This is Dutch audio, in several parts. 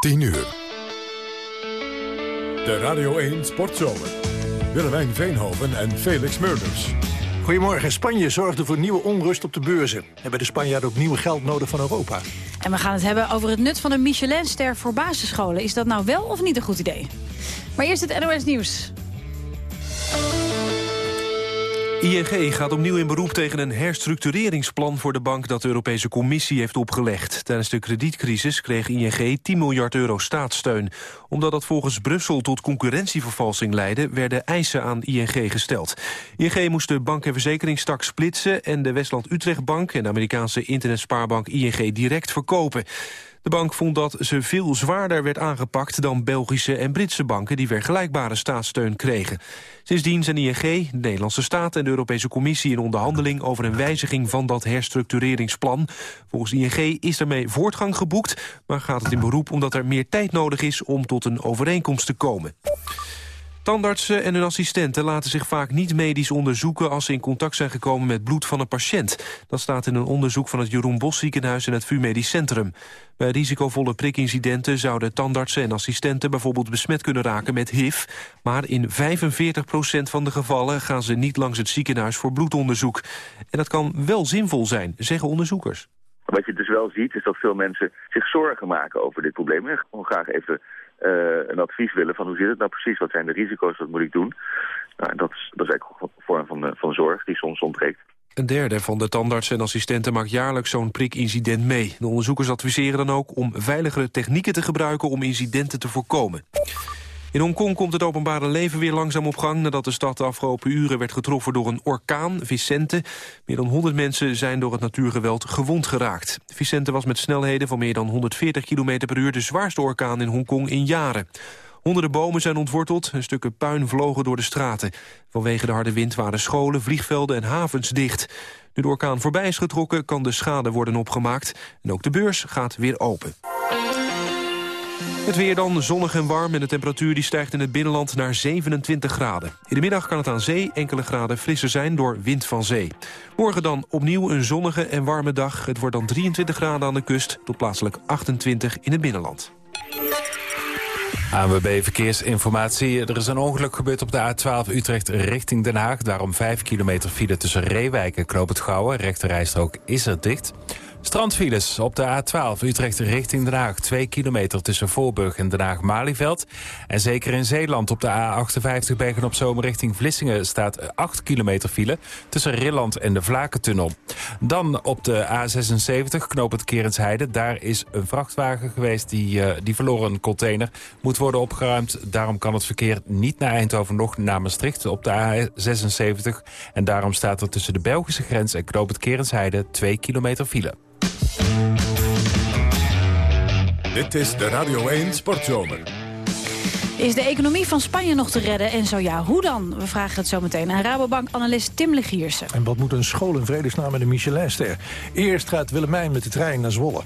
10 uur. De Radio 1 Sportzomer. Willemijn Veenhoven en Felix Murders. Goedemorgen. Spanje zorgde voor nieuwe onrust op de beurzen. Hebben de Spanjaarden opnieuw geld nodig van Europa? En we gaan het hebben over het nut van een Michelinster voor basisscholen. Is dat nou wel of niet een goed idee? Maar eerst het NOS Nieuws. ING gaat opnieuw in beroep tegen een herstructureringsplan voor de bank dat de Europese Commissie heeft opgelegd. Tijdens de kredietcrisis kreeg ING 10 miljard euro staatssteun. Omdat dat volgens Brussel tot concurrentievervalsing leidde, werden eisen aan ING gesteld. ING moest de bank- en verzekeringstak splitsen en de Westland-Utrechtbank en de Amerikaanse internetspaarbank ING direct verkopen. De bank vond dat ze veel zwaarder werd aangepakt dan Belgische en Britse banken die vergelijkbare staatssteun kregen. Sindsdien zijn ING, de Nederlandse staat en de Europese Commissie in onderhandeling over een wijziging van dat herstructureringsplan. Volgens ING is daarmee voortgang geboekt, maar gaat het in beroep omdat er meer tijd nodig is om tot een overeenkomst te komen. Tandartsen en hun assistenten laten zich vaak niet medisch onderzoeken... als ze in contact zijn gekomen met bloed van een patiënt. Dat staat in een onderzoek van het Jeroen Bos ziekenhuis en het VU Medisch Centrum. Bij risicovolle prikincidenten zouden tandartsen en assistenten... bijvoorbeeld besmet kunnen raken met HIV. Maar in 45% van de gevallen gaan ze niet langs het ziekenhuis voor bloedonderzoek. En dat kan wel zinvol zijn, zeggen onderzoekers. Wat je dus wel ziet, is dat veel mensen zich zorgen maken over dit probleem. En gewoon graag even een advies willen van hoe zit het nou precies, wat zijn de risico's, wat moet ik doen. Nou, dat, is, dat is eigenlijk een vorm van, uh, van zorg die soms ontbreekt. Een derde van de tandartsen en assistenten maakt jaarlijks zo'n prikincident mee. De onderzoekers adviseren dan ook om veiligere technieken te gebruiken om incidenten te voorkomen. In Hongkong komt het openbare leven weer langzaam op gang... nadat de stad de afgelopen uren werd getroffen door een orkaan, Vicente. Meer dan 100 mensen zijn door het natuurgeweld gewond geraakt. Vicente was met snelheden van meer dan 140 km per uur... de zwaarste orkaan in Hongkong in jaren. Honderden bomen zijn ontworteld en stukken puin vlogen door de straten. Vanwege de harde wind waren scholen, vliegvelden en havens dicht. Nu de orkaan voorbij is getrokken kan de schade worden opgemaakt. En ook de beurs gaat weer open. Het weer dan zonnig en warm en de temperatuur die stijgt in het binnenland naar 27 graden. In de middag kan het aan zee enkele graden frisser zijn door wind van zee. Morgen dan opnieuw een zonnige en warme dag. Het wordt dan 23 graden aan de kust tot plaatselijk 28 in het binnenland. ANWB Verkeersinformatie. Er is een ongeluk gebeurd op de A12 Utrecht richting Den Haag. Daarom 5 kilometer file tussen Reewijk en Knoop het Gouwen. Rechterrijstrook is er dicht. Strandfiles op de A12 Utrecht richting Den Haag. 2 kilometer tussen Voorburg en Den Haag-Malieveld. En zeker in Zeeland op de A58 Bergen op Zomer richting Vlissingen... staat 8 kilometer file tussen Rilland en de Vlakentunnel. Dan op de A76 knooppunt Kerensheide. Daar is een vrachtwagen geweest die, uh, die verloren container. Moet worden opgeruimd. Daarom kan het verkeer niet naar Eindhoven nog naar Maastricht op de A76. En daarom staat er tussen de Belgische grens en knooppunt Kerensheide 2 kilometer file. Dit is de Radio 1 Sportzomer. Is de economie van Spanje nog te redden? En zo ja, hoe dan? We vragen het zo meteen aan Rabobank-analyst Tim Legiersen. En wat moet een school in vredesnaam met een Michelinster? Eerst gaat Willemijn met de trein naar Zwolle.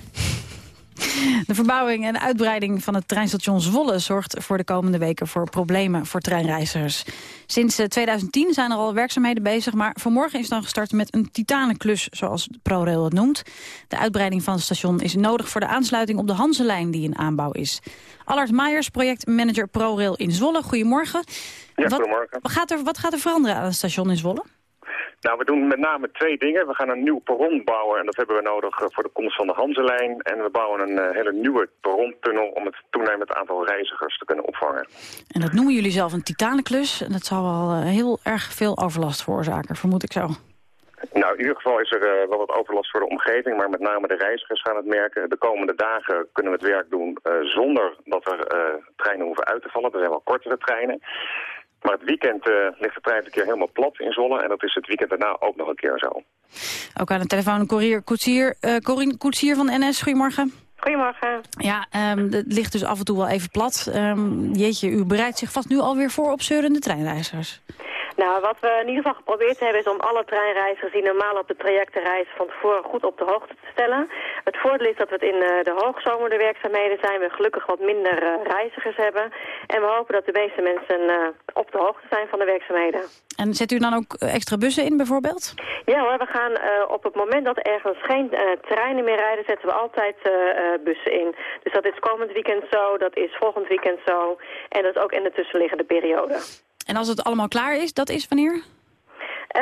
De verbouwing en uitbreiding van het treinstation Zwolle... zorgt voor de komende weken voor problemen voor treinreizigers. Sinds 2010 eh, zijn er al werkzaamheden bezig... maar vanmorgen is dan gestart met een titanenklus, zoals ProRail het noemt. De uitbreiding van het station is nodig voor de aansluiting op de Hanselijn... die in aanbouw is. Allard Meijers, projectmanager ProRail in Zwolle. Goedemorgen. Ja, goedemorgen. Wat gaat, er, wat gaat er veranderen aan het station in Zwolle? Nou, we doen met name twee dingen. We gaan een nieuw perron bouwen en dat hebben we nodig eh, voor de komst van de Hanselijn. En we bouwen een uh, hele nieuwe perrontunnel om het toenemend aantal reizigers te kunnen opvangen. En dat noemen jullie zelf een titanenklus. En dat zal wel uh, heel erg veel overlast veroorzaken, vermoed ik zo. Nou, in ieder geval is er uh, wel wat overlast voor de omgeving, maar met name de reizigers gaan het merken. De komende dagen kunnen we het werk doen zonder dat er treinen hoeven uit te vallen. Er zijn wel kortere treinen. Maar het weekend uh, ligt de treinverkeer helemaal plat in Zolle En dat is het weekend daarna ook nog een keer zo. Ook aan de telefoon een courier Koetsier, uh, Corine Koetsier van NS. Goedemorgen. Goedemorgen. Ja, um, het ligt dus af en toe wel even plat. Um, jeetje, u bereidt zich vast nu alweer voor op zeurende treinreizigers. Nou, wat we in ieder geval geprobeerd hebben is om alle treinreizigers die normaal op de trajecten reizen van tevoren goed op de hoogte te stellen. Het voordeel is dat we het in eh, de hoogzomer de werkzaamheden zijn. We gelukkig wat minder eh, reizigers hebben. En we hopen dat de meeste mensen eh, op de hoogte zijn van de werkzaamheden. En zet u dan ook extra bussen in bijvoorbeeld? Ja hoor, we gaan op het moment dat ergens geen treinen meer rijden, zetten we altijd bussen in. Dus dat is komend weekend zo, dat is volgend weekend zo. En dat is ook in de tussenliggende periode. En als het allemaal klaar is, dat is wanneer?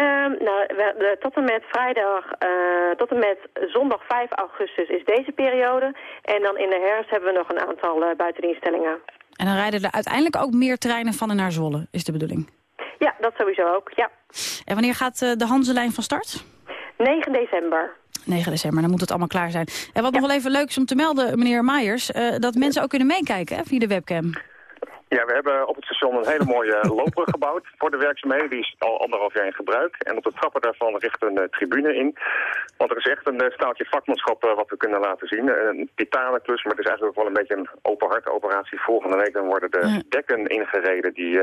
Um, nou, we, tot en met vrijdag, uh, tot en met zondag 5 augustus is deze periode. En dan in de herfst hebben we nog een aantal uh, buiteninstellingen. En dan rijden er uiteindelijk ook meer treinen van en naar Zwolle, is de bedoeling? Ja, dat sowieso ook, ja. En wanneer gaat uh, de Hanselijn van start? 9 december. 9 december, dan moet het allemaal klaar zijn. En wat nog wel even leuk is om te melden, meneer Meijers... dat mensen ook kunnen meekijken hè, via de webcam. Ja, we hebben op het station een hele mooie loopbrug gebouwd voor de werkzaamheden. Die is al anderhalf jaar in gebruik. En op de trappen daarvan richt een uh, tribune in. Want er is echt een uh, staaltje vakmanschap uh, wat we kunnen laten zien. Een titanenklus, maar het is eigenlijk ook wel een beetje een open hart operatie. Volgende week dan worden de dekken ingereden die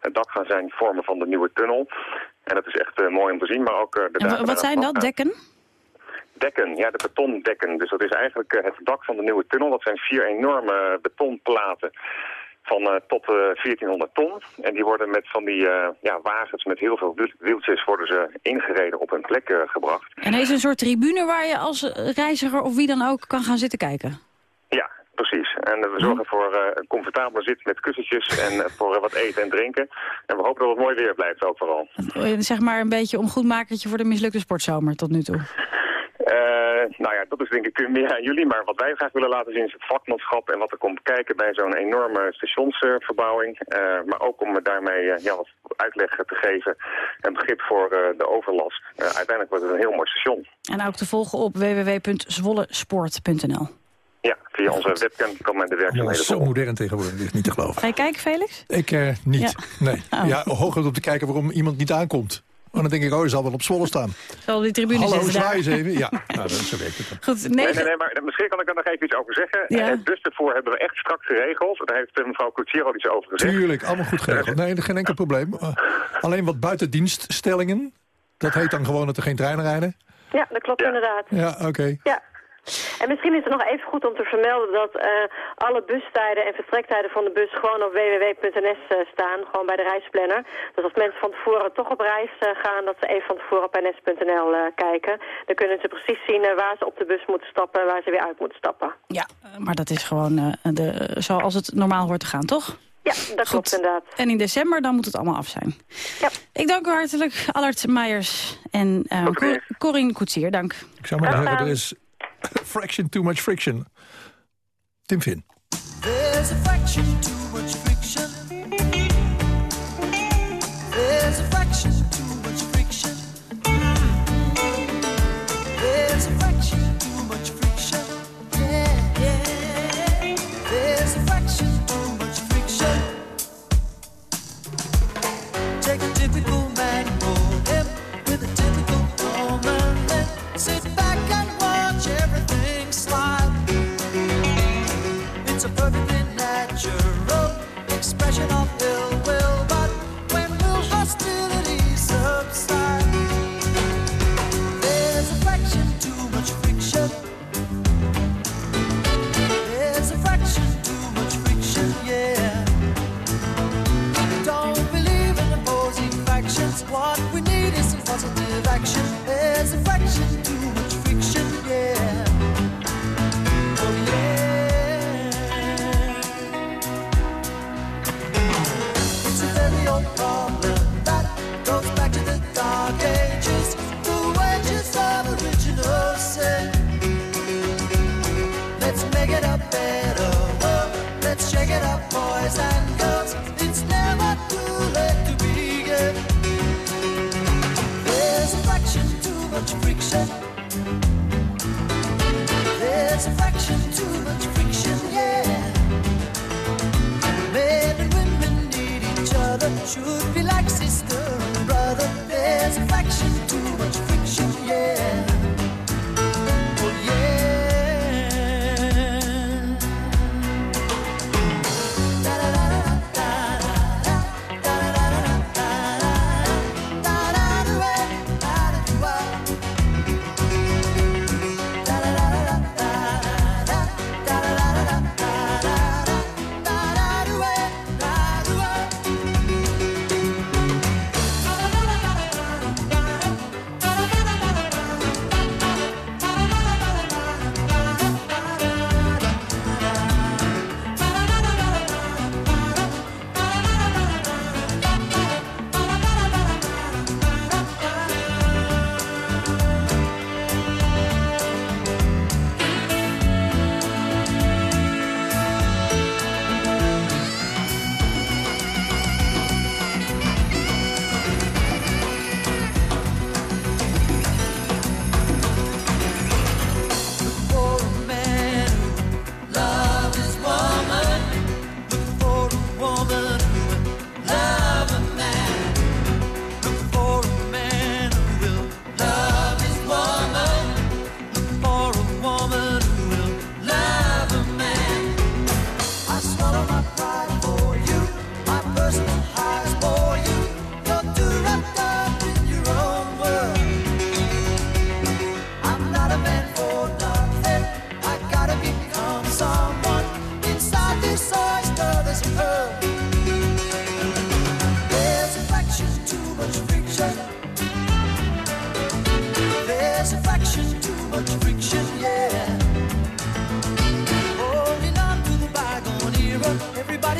het dak gaan zijn vormen van de nieuwe tunnel. En dat is echt mooi om te zien, maar ook de Wat zijn dat, dekken? dekken, ja, de betondekken. Dus dat is eigenlijk het dak van de nieuwe tunnel. Dat zijn vier enorme betonplaten van uh, tot uh, eh, 1400 ton. En die worden met van die uh, ja, wagens met heel veel wieltjes worden ze ingereden op hun plek gebracht. En er is een soort tribune waar je als reiziger of wie dan ook kan gaan zitten kijken? Ja, precies. En we zorgen voor een comfortabele zit met kussentjes en voor wat eten en drinken. En we hopen dat het mooi weer blijft ook vooral. Zeg maar een beetje om goedmakertje voor de mislukte sportzomer tot nu toe. Uh, nou ja, dat is denk ik meer aan jullie. Maar wat wij graag willen laten zien is het vakmanschap en wat er komt kijken bij zo'n enorme stationsverbouwing. Uh, maar ook om daarmee uh, ja, wat uitleg te geven en begrip voor de overlast. uiteindelijk wordt het een heel mooi station. En ook te volgen op www.zwollesport.nl. Ja, via onze webcam kan men de werkzaamheden ja, zo modern tegenwoordig, dit is niet te geloven. Ga je kijken, Felix? Ik niet, ja. nee. Oh. Ja, hooguit om te kijken waarom iemand niet aankomt. Maar dan denk ik, oh, je zal wel op Zwolle staan. Zal die tribune Hallo, zitten zwaai eens even. Ja, nou, dat, zo werkt het. Goed, nee, nee, nee, maar misschien kan ik er nog even iets over zeggen. Ja. Het dus ervoor hebben we echt strak geregeld. Daar heeft eh, mevrouw Coutier iets over gezegd. Tuurlijk, allemaal goed geregeld. Nee, geen enkel probleem. Uh, alleen wat buitendienststellingen. Dat heet dan gewoon dat er geen treinen rijden. Ja, dat klopt inderdaad. Ja, oké. Okay. Ja. En misschien is het nog even goed om te vermelden dat uh, alle bustijden en vertrektijden van de bus gewoon op www.ns uh, staan, gewoon bij de reisplanner. Dus als mensen van tevoren toch op reis uh, gaan, dat ze even van tevoren op ns.nl kijken. Dan kunnen ze precies zien waar ze op de bus moeten stappen en waar ze weer uit moeten stappen. Ja, maar dat is gewoon de, zoals het normaal hoort te gaan, toch? Ja, dat klopt inderdaad. En in december, dan moet het allemaal af zijn. Ja. Ik dank u hartelijk, Allard Meijers en uh, okay. Corine Koetsier. Dank. Ik zou maar zeggen, er is fraction too much friction. Tim Finn. atitude.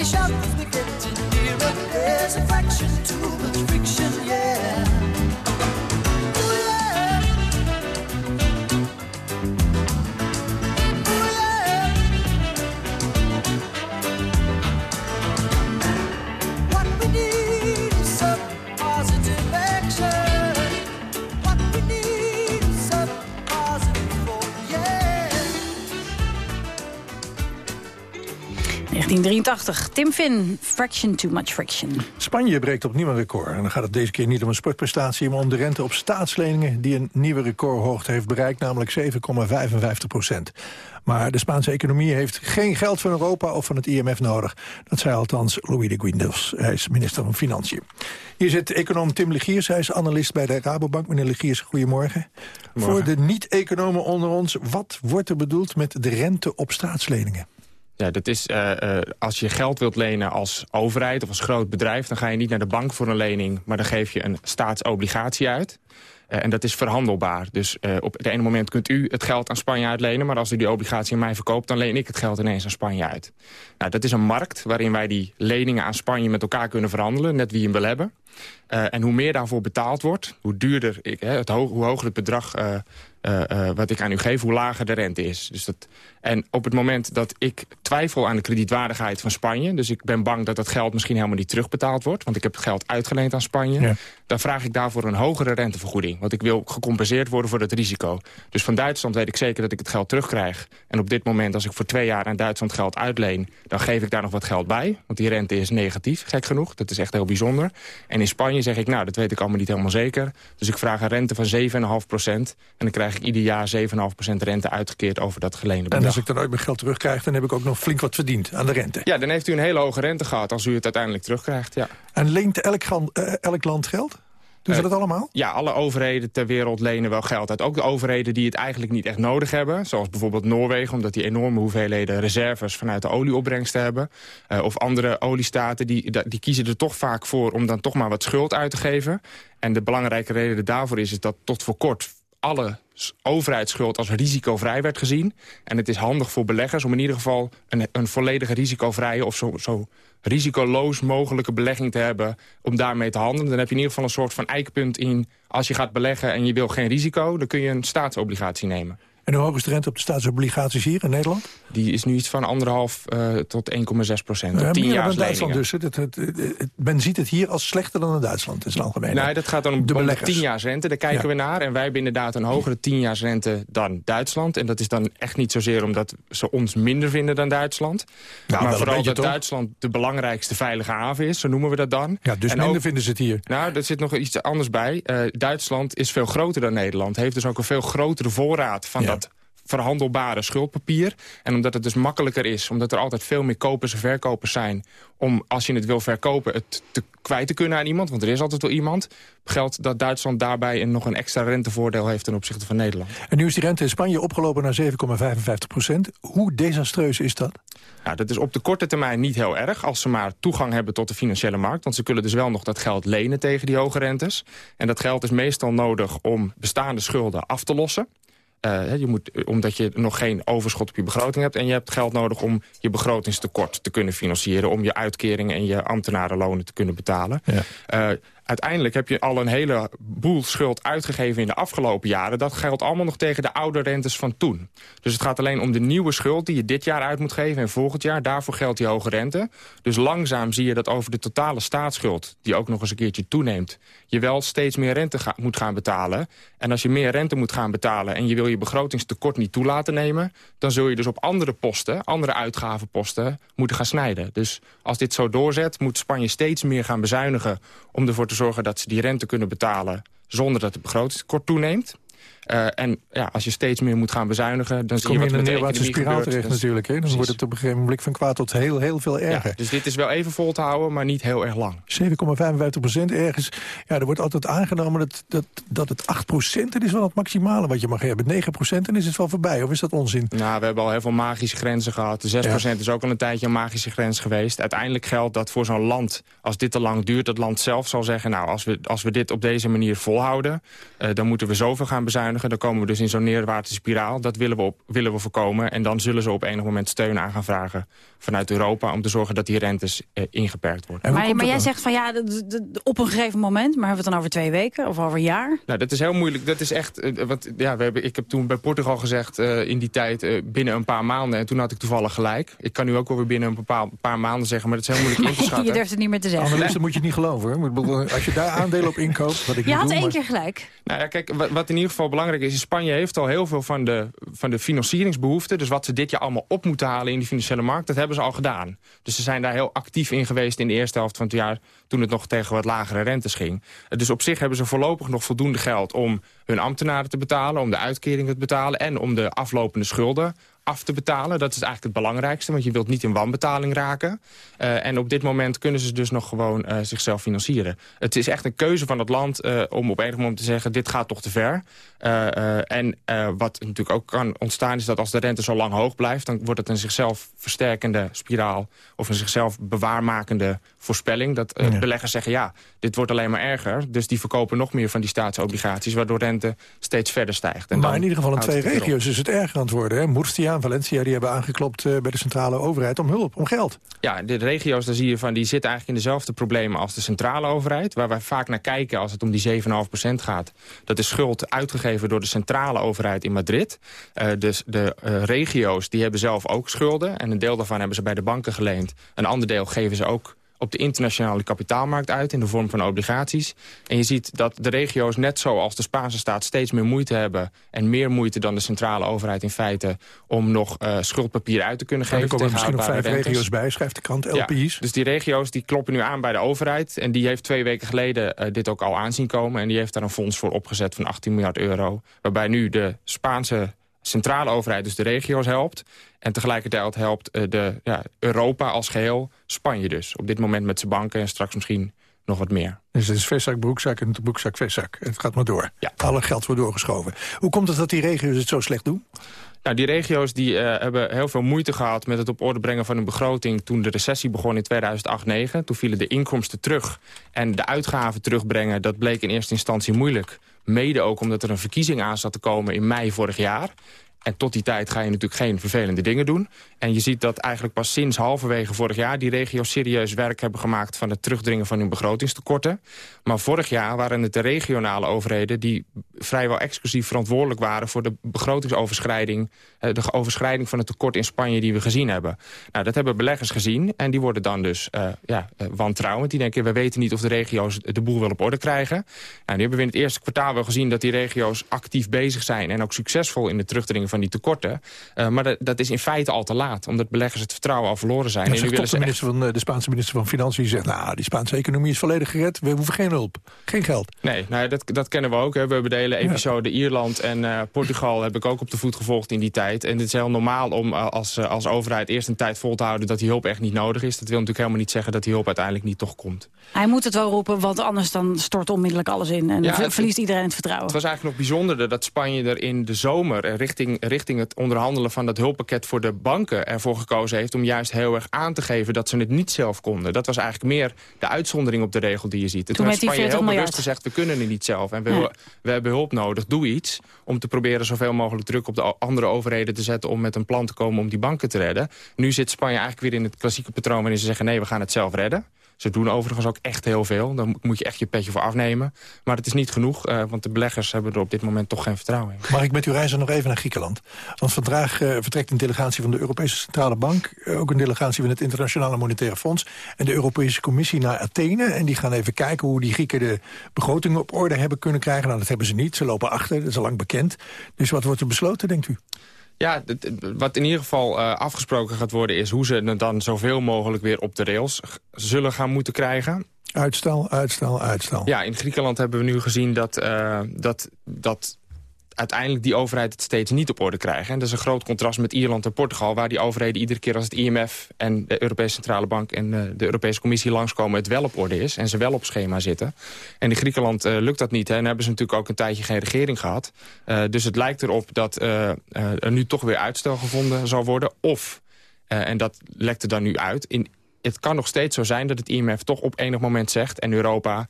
Many shovels begin to near, but there's a fraction to 1983, Tim Finn, Fraction Too Much Friction. Spanje breekt opnieuw een record. En dan gaat het deze keer niet om een sportprestatie... maar om de rente op staatsleningen die een nieuwe recordhoogte heeft bereikt... namelijk 7,55 procent. Maar de Spaanse economie heeft geen geld van Europa of van het IMF nodig. Dat zei althans Louis de Guindos. Hij is minister van Financiën. Hier zit econoom Tim Legiers. Hij is analist bij de Rabobank. Meneer Legiers, goedemorgen. Voor de niet-economen onder ons... wat wordt er bedoeld met de rente op staatsleningen? Ja, dat is, eh, eh, als je geld wilt lenen als overheid of als groot bedrijf... dan ga je niet naar de bank voor een lening, maar dan geef je een staatsobligatie uit. Eh, en dat is verhandelbaar. Dus op het ene moment kunt u het geld aan Spanje uitlenen... maar als u die obligatie aan mij verkoopt, dan leen ik het geld ineens aan Spanje uit. Nou, dat is een markt waarin wij die leningen aan Spanje met elkaar kunnen verhandelen... net wie hem wil hebben. Eh, en hoe meer daarvoor betaald wordt, hoe duurder ik, hè, het ho hoe hoger het bedrag eh, eh, wat ik aan u geef, hoe lager de rente is. Dus dat, en op het moment dat ik twijfel aan de kredietwaardigheid van Spanje... dus ik ben bang dat dat geld misschien helemaal niet terugbetaald wordt... want ik heb het geld uitgeleend aan Spanje... Ja. dan vraag ik daarvoor een hogere rentevergoeding. Want ik wil gecompenseerd worden voor dat risico. Dus van Duitsland weet ik zeker dat ik het geld terugkrijg. En op dit moment, als ik voor twee jaar aan Duitsland geld uitleen... dan geef ik daar nog wat geld bij, want die rente is negatief, gek genoeg. Dat is echt heel bijzonder. En in Spanje zeg ik, nou, dat weet ik allemaal niet helemaal zeker. Dus ik vraag een rente van 7,5 procent... en dan krijg ik ieder jaar 7,5 procent rente uitgekeerd over dat geleende En bedrag. als ik dan ooit mijn geld terugkrijg... dan heb ik ook nog flink wat verdiend aan de rente. Ja, dan heeft u een hele hoge rente gehad als u het uiteindelijk terugkrijgt, ja. En leent elk, eh, elk land geld? Doen ze Eh, dat allemaal? Ja, alle overheden ter wereld lenen wel geld uit. Ook de overheden die het eigenlijk niet echt nodig hebben. Zoals bijvoorbeeld Noorwegen, omdat die enorme hoeveelheden reserves vanuit de olieopbrengsten hebben. Eh, of andere oliestaten, die, die kiezen er toch vaak voor om dan toch maar wat schuld uit te geven. En de belangrijke reden daarvoor is, is dat tot voor kort alle overheidsschuld als risicovrij werd gezien. En het is handig voor beleggers om in ieder geval een, een volledige risicovrije... of zo, zo risicoloos mogelijke belegging te hebben om daarmee te handelen. Dan heb je in ieder geval een soort van eikpunt in... als je gaat beleggen en je wil geen risico... dan kun je een staatsobligatie nemen. En hoe hoog is de rente op de staatsobligaties hier in Nederland? Die is nu iets van anderhalf eh, tot 1,6 procent. Op 10 meer jaar Duitsland dus. Het, het, het- het- men ziet het hier als slechter dan in Duitsland in zijn algemeen. Nee, dat gaat dan om De de, om de beleggers. 10 jaar rente. Daar kijken Ja. we naar. En wij hebben inderdaad een hogere 10 jaar rente dan Duitsland. En dat is dan echt niet zozeer omdat ze ons minder vinden dan Duitsland. wel maar vooral dat toch? Duitsland de belangrijkste veilige haven is. Zo noemen we dat dan. Ja, dus En minder ook- vinden ze het hier. Nou, er zit nog iets anders bij. Eh, Duitsland is veel groter dan Nederland. Heeft dus ook een veel grotere voorraad van Ja. dat verhandelbare schuldpapier. En omdat het dus makkelijker is, omdat er altijd veel meer kopers en verkopers zijn... om, als je het wil verkopen, het te, kwijt te kunnen aan iemand... want er is altijd wel iemand, geldt dat Duitsland daarbij een, nog een extra rentevoordeel heeft... ten opzichte van Nederland. En nu is die rente in Spanje opgelopen naar 7,55 procent. Hoe desastreus is dat? Nou, dat is op de korte termijn niet heel erg... als ze maar toegang hebben tot de financiële markt. Want ze kunnen dus wel nog dat geld lenen tegen die hoge rentes. En dat geld is meestal nodig om bestaande schulden af te lossen. Eh, je moet, omdat je nog geen overschot op je begroting hebt. En je hebt geld nodig om je begrotingstekort te kunnen financieren. Om je uitkeringen en je ambtenarenlonen te kunnen betalen. Ja. Eh, uiteindelijk heb je al een heleboel schuld uitgegeven in de afgelopen jaren. Dat geldt allemaal nog tegen de oude rentes van toen. Dus het gaat alleen om de nieuwe schuld die je dit jaar uit moet geven... en volgend jaar. Daarvoor geldt die hoge rente. Dus langzaam zie je dat over de totale staatsschuld... die ook nog eens een keertje toeneemt... je wel steeds meer rente moet gaan betalen. En als je meer rente moet gaan betalen... en je wil je begrotingstekort niet toe laten nemen... dan zul je dus op andere posten, andere uitgavenposten... moeten gaan snijden. Dus als dit zo doorzet, moet Spanje steeds meer gaan bezuinigen... om ervoor te zorgen dat ze die rente kunnen betalen... zonder dat het begrotingstekort toeneemt. Uh, en ja, als je steeds meer moet gaan bezuinigen... dan zie je je wat in een spiraal terecht Dus- natuurlijk. Hè? Dan Precies. wordt het op een gegeven moment van kwaad tot heel, heel veel erger. Ja, dus dit is wel even vol te houden, maar niet heel erg lang. 7,55 procent ergens. Ja, er wordt altijd aangenomen dat, dat, dat het 8 procent... dat is wel het maximale wat je mag hebben. 9 procent, dan is het wel voorbij. Of is dat onzin? Nou, we hebben al heel veel magische grenzen gehad. De 6% is ook al een tijdje een magische grens geweest. Uiteindelijk geldt dat voor zo'n land, als dit te lang duurt... dat land zelf zal zeggen, nou, als we, als we dit op deze manier volhouden... eh, dan moeten we zoveel gaan bezuinigen. Dan komen we dus in zo'n neerwaartse spiraal. Dat willen we, op, willen we voorkomen. En dan zullen ze op enig moment steun aan gaan vragen vanuit Europa... om te zorgen dat die rentes eh, ingeperkt worden. Maar, maar jij dan? zegt van ja, op een gegeven moment... maar hebben we het dan over twee weken of over een jaar? Nou, dat is heel moeilijk. Dat is echt. eh, want, ja, we hebben, ik heb toen bij Portugal gezegd eh, in die tijd eh, binnen een paar maanden. En toen had ik toevallig gelijk. Ik kan nu ook wel weer binnen een bepaal, paar maanden zeggen, maar dat is heel moeilijk in te je schatten. durft het niet meer te zeggen. Dat moet je niet geloven. Hoor. Als je daar aandelen op inkoopt, wat ik Je had één maar- keer gelijk. Nou ja, kijk, wat, wat in ieder geval belangrijk is, is Spanje heeft al heel veel van de, van de financieringsbehoeften. Dus wat ze dit jaar allemaal op moeten halen in die financiële markt, dat hebben ze al gedaan. Dus ze zijn daar heel actief in geweest in de eerste helft van het jaar, toen het nog tegen wat lagere rentes ging. Dus op zich hebben ze voorlopig nog voldoende geld om hun ambtenaren te betalen, om de uitkeringen te betalen en om de aflopende schulden af te betalen. Dat is eigenlijk het belangrijkste, want je wilt niet in wanbetaling raken. Eh, en op dit moment kunnen ze dus nog gewoon eh, zichzelf financieren. Het is echt een keuze van het land eh, om op enig moment te zeggen... dit gaat toch te ver. En wat natuurlijk ook kan ontstaan is dat als de rente zo lang hoog blijft... dan wordt het een zichzelf versterkende spiraal... of een zichzelf bewaarmakende voorspelling. Dat eh, Ja. beleggers zeggen, ja, dit wordt alleen maar erger. Dus die verkopen nog meer van die staatsobligaties... waardoor rente steeds verder stijgt. En maar dan in ieder geval in twee regio's is het erger aan het worden. Hè? Murcia en Valencia die hebben aangeklopt eh, bij de centrale overheid om hulp, om geld. Ja, de regio's, daar zie je van, die zitten eigenlijk in dezelfde problemen als de centrale overheid. Waar wij vaak naar kijken als het om die 7,5% gaat. Dat is schuld uitgegeven door de centrale overheid in Madrid. Eh, dus de regio's die hebben zelf ook schulden. En een deel daarvan hebben ze bij de banken geleend. Een ander deel geven ze ook op de internationale kapitaalmarkt uit... in de vorm van obligaties. En je ziet dat de regio's net zoals de Spaanse staat... steeds meer moeite hebben en meer moeite dan de centrale overheid in feite... om nog eh, schuldpapier uit te kunnen En er geven. komen misschien nog vijf rentes. regio's bij, schrijft de krant Ja, LPI's. dus die regio's die kloppen nu aan bij de overheid. En die heeft twee weken geleden eh, dit ook al aanzien komen. En die heeft daar een fonds voor opgezet van 18 miljard euro. Waarbij nu de Spaanse centrale overheid dus de regio's helpt. En tegelijkertijd helpt eh, de, ja, Europa als geheel Spanje dus. Op dit moment met zijn banken en straks misschien nog wat meer. Dus het is vestzak, broekzak en broekzak, vestzak. Het gaat maar door. Ja. Alle geld wordt doorgeschoven. Hoe komt het dat die regio's het zo slecht doen? Nou, die regio's die, eh, hebben heel veel moeite gehad met het op orde brengen van hun begroting... toen de recessie begon in 2008-2009. Toen vielen de inkomsten terug en de uitgaven terugbrengen... dat bleek in eerste instantie moeilijk. Mede ook omdat er een verkiezing aan zat te komen in mei vorig jaar. En tot die tijd ga je natuurlijk geen vervelende dingen doen. En je ziet dat eigenlijk pas sinds halverwege vorig jaar... die regio's serieus werk hebben gemaakt van het terugdringen van hun begrotingstekorten. Maar vorig jaar waren het de regionale overheden... die vrijwel exclusief verantwoordelijk waren voor de begrotingsoverschrijding... eh, de overschrijding van het tekort in Spanje die we gezien hebben. Nou, dat hebben beleggers gezien en die worden dan dus eh, ja, eh, wantrouwend. Die denken, we weten niet of de regio's de boel wel op orde krijgen. Nou, nu hebben we in het eerste kwartaal wel gezien... dat die regio's actief bezig zijn en ook succesvol in het terugdringen van die tekorten. Eh, maar dat, dat is in feite al te laat, omdat beleggers het vertrouwen al verloren zijn. En nu de, echt... minister van, eh, de Spaanse minister van Financiën zegt... nou, die Spaanse economie is volledig gered. We hoeven geen hulp. Geen geld. Nee, nou, dat, dat kennen we ook. Hè. We hebben de hele episode Ierland en eh, Portugal heb ik ook op de voet gevolgd in die tijd. En het is heel normaal om als, als overheid eerst een tijd vol te houden dat die hulp echt niet nodig is. Dat wil natuurlijk helemaal niet zeggen dat die hulp uiteindelijk niet toch komt. Hij moet het wel roepen, want anders dan stort onmiddellijk alles in. En Ja, ver- het- verliest iedereen het vertrouwen. Het was eigenlijk nog bijzonderder dat Spanje er in de zomer... eh, richting, richting het onderhandelen van dat hulppakket voor de banken ervoor gekozen heeft... om juist heel erg aan te geven dat ze het niet zelf konden. Dat was eigenlijk meer de uitzondering op de regel die je ziet. En Toen heeft Spanje 40 heel miljard. bewust gezegd, we kunnen het niet zelf. En we, Ja. we hebben hulp nodig, doe iets. Om te proberen zoveel mogelijk druk op de andere overheden te zetten... om met een plan te komen om die banken te redden. Nu zit Spanje eigenlijk weer in het klassieke patroon... waarin ze zeggen, nee, we gaan het zelf redden. Ze doen overigens ook echt heel veel. Daar moet je echt je petje voor afnemen. Maar het is niet genoeg, eh, want de beleggers hebben er op dit moment toch geen vertrouwen in. Mag ik met u reizen nog even naar Griekenland? Want vandaag eh, vertrekt een delegatie van de Europese Centrale Bank... eh, ook een delegatie van het Internationale Monetaire Fonds... en de Europese Commissie naar Athene. En die gaan even kijken hoe die Grieken de begroting op orde hebben kunnen krijgen. Nou, dat hebben ze niet. Ze lopen achter, dat is al lang bekend. Dus wat wordt er besloten, denkt u? Ja, wat in ieder geval eh, afgesproken gaat worden... is hoe ze het dan zoveel mogelijk weer op de rails zullen gaan moeten krijgen. Uitstel, uitstel, uitstel. Ja, in Griekenland hebben we nu gezien dat, eh, dat, dat uiteindelijk die overheid het steeds niet op orde krijgen. En dat is een groot contrast met Ierland en Portugal... waar die overheden iedere keer als het IMF en de Europese Centrale Bank... en uh, de Europese Commissie langskomen het wel op orde is... en ze wel op schema zitten. En in Griekenland uh, lukt dat niet. Hè, en hebben ze natuurlijk ook een tijdje geen regering gehad. Uh, dus het lijkt erop dat er nu toch weer uitstel gevonden zal worden. Of, en dat lekt er dan nu uit... in het kan nog steeds zo zijn dat het IMF toch op enig moment zegt... en Europa,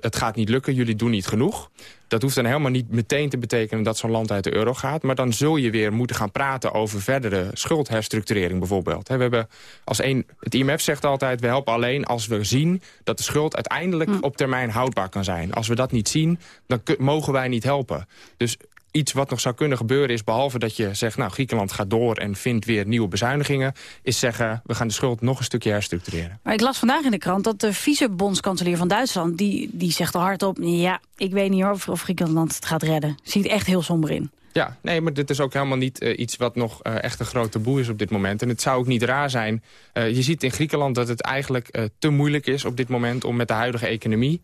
het gaat niet lukken, jullie doen niet genoeg. Dat hoeft dan helemaal niet meteen te betekenen dat zo'n land uit de euro gaat. Maar dan zul je weer moeten gaan praten over verdere schuldherstructurering bijvoorbeeld. we hebben als een, het IMF zegt altijd, we helpen alleen als we zien... dat de schuld uiteindelijk hm. op termijn houdbaar kan zijn. Als we dat niet zien, dan mogen wij niet helpen. Dus iets wat nog zou kunnen gebeuren is... behalve dat je zegt, nou, Griekenland gaat door en vindt weer nieuwe bezuinigingen... is zeggen, we gaan de schuld nog een stukje herstructureren. Maar ik las vandaag in de krant dat de vice-bondskanselier van Duitsland... die, die zegt al hardop, ja, ik weet niet of, of Griekenland het gaat redden. Ziet echt heel somber in. Ja, nee, maar dit is ook helemaal niet uh, iets wat nog uh, echt een grote boel is op dit moment. En het zou ook niet raar zijn. Uh, je ziet in Griekenland dat het eigenlijk te moeilijk is op dit moment... om met de huidige economie,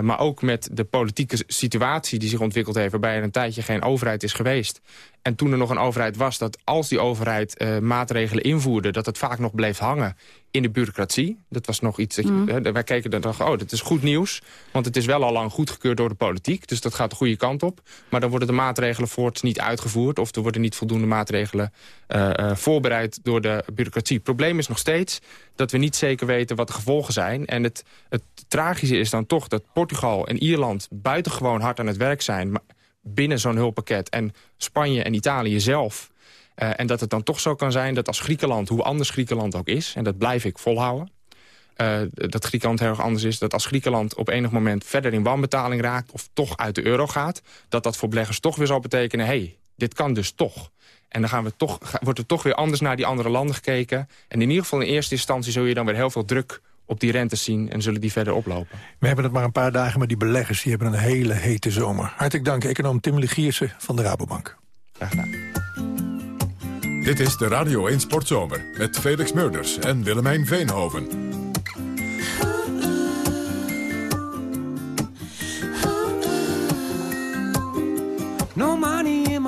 maar ook met de politieke situatie die zich ontwikkeld heeft... waarbij er een tijdje geen overheid is geweest... En toen er nog een overheid was, dat als die overheid uh, maatregelen invoerde... dat het vaak nog bleef hangen in de bureaucratie. Dat was nog iets... Dat je, mm. wij keken dan dachten, oh, dat is goed nieuws. Want het is wel al lang goedgekeurd door de politiek. Dus dat gaat de goede kant op. Maar dan worden de maatregelen voorts niet uitgevoerd... of er worden niet voldoende maatregelen uh, uh, voorbereid door de bureaucratie. Het probleem is nog steeds dat we niet zeker weten wat de gevolgen zijn. En het, het tragische is dan toch dat Portugal en Ierland... buitengewoon hard aan het werk zijn... Binnen zo'n hulppakket. En Spanje en Italië zelf. Uh, en dat het dan toch zo kan zijn dat als Griekenland, hoe anders Griekenland ook is... en dat blijf ik volhouden... Uh, dat Griekenland heel erg anders is. Dat als Griekenland op enig moment verder in wanbetaling raakt... of toch uit de euro gaat... dat dat voor beleggers toch weer zal betekenen... hé, hey, dit kan dus toch. En dan gaan we toch, wordt er toch weer anders naar die andere landen gekeken. En in ieder geval in eerste instantie zul je dan weer heel veel druk op die rentes zien en zullen die verder oplopen. We hebben het maar een paar dagen, maar die beleggers die hebben een hele hete zomer. Hartelijk dank, econoom Tim Legiersen van de Rabobank. Graag gedaan. Dit is de Radio 1 Sportzomer met Felix Meurders en Willemijn Veenhoven. No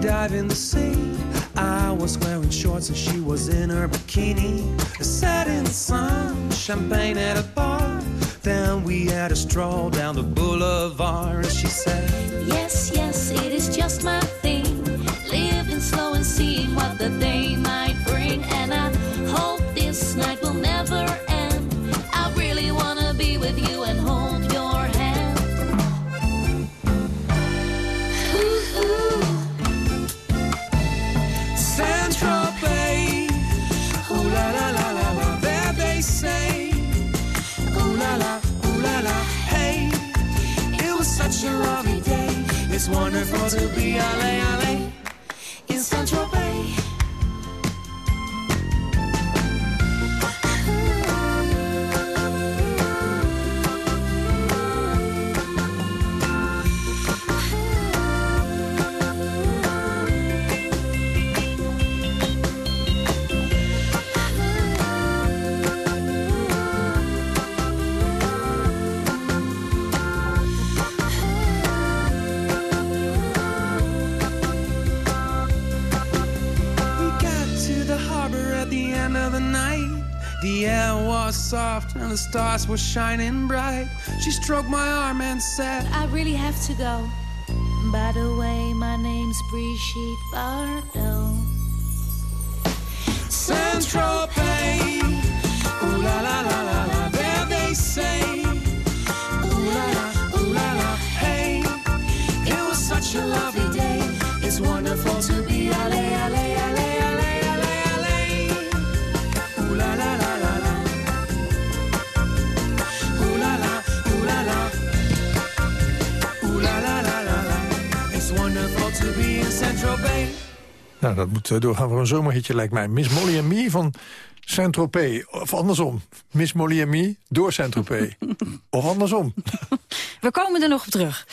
dive in the sea. I was wearing shorts and she was in her bikini. Sat in the sun, champagne at a bar. Then we had a stroll down the boulevard and she said, It's wonderful to be ale ale the stars were shining bright. She stroked my arm and said, I really have to go. By the way, my name's Brigitte Bardot. Central Bay. Ooh la la la la la, there they say. Ooh la la, ooh la la, hey. It was such a lovely day. It's wonderful to be ale, ale, Nou, dat moet doorgaan voor een zomerhitje, lijkt mij. Miss Molly and Me van Saint-Tropez. Of andersom. Miss Molly and Me door Saint-Tropez. of andersom. We komen er nog op terug.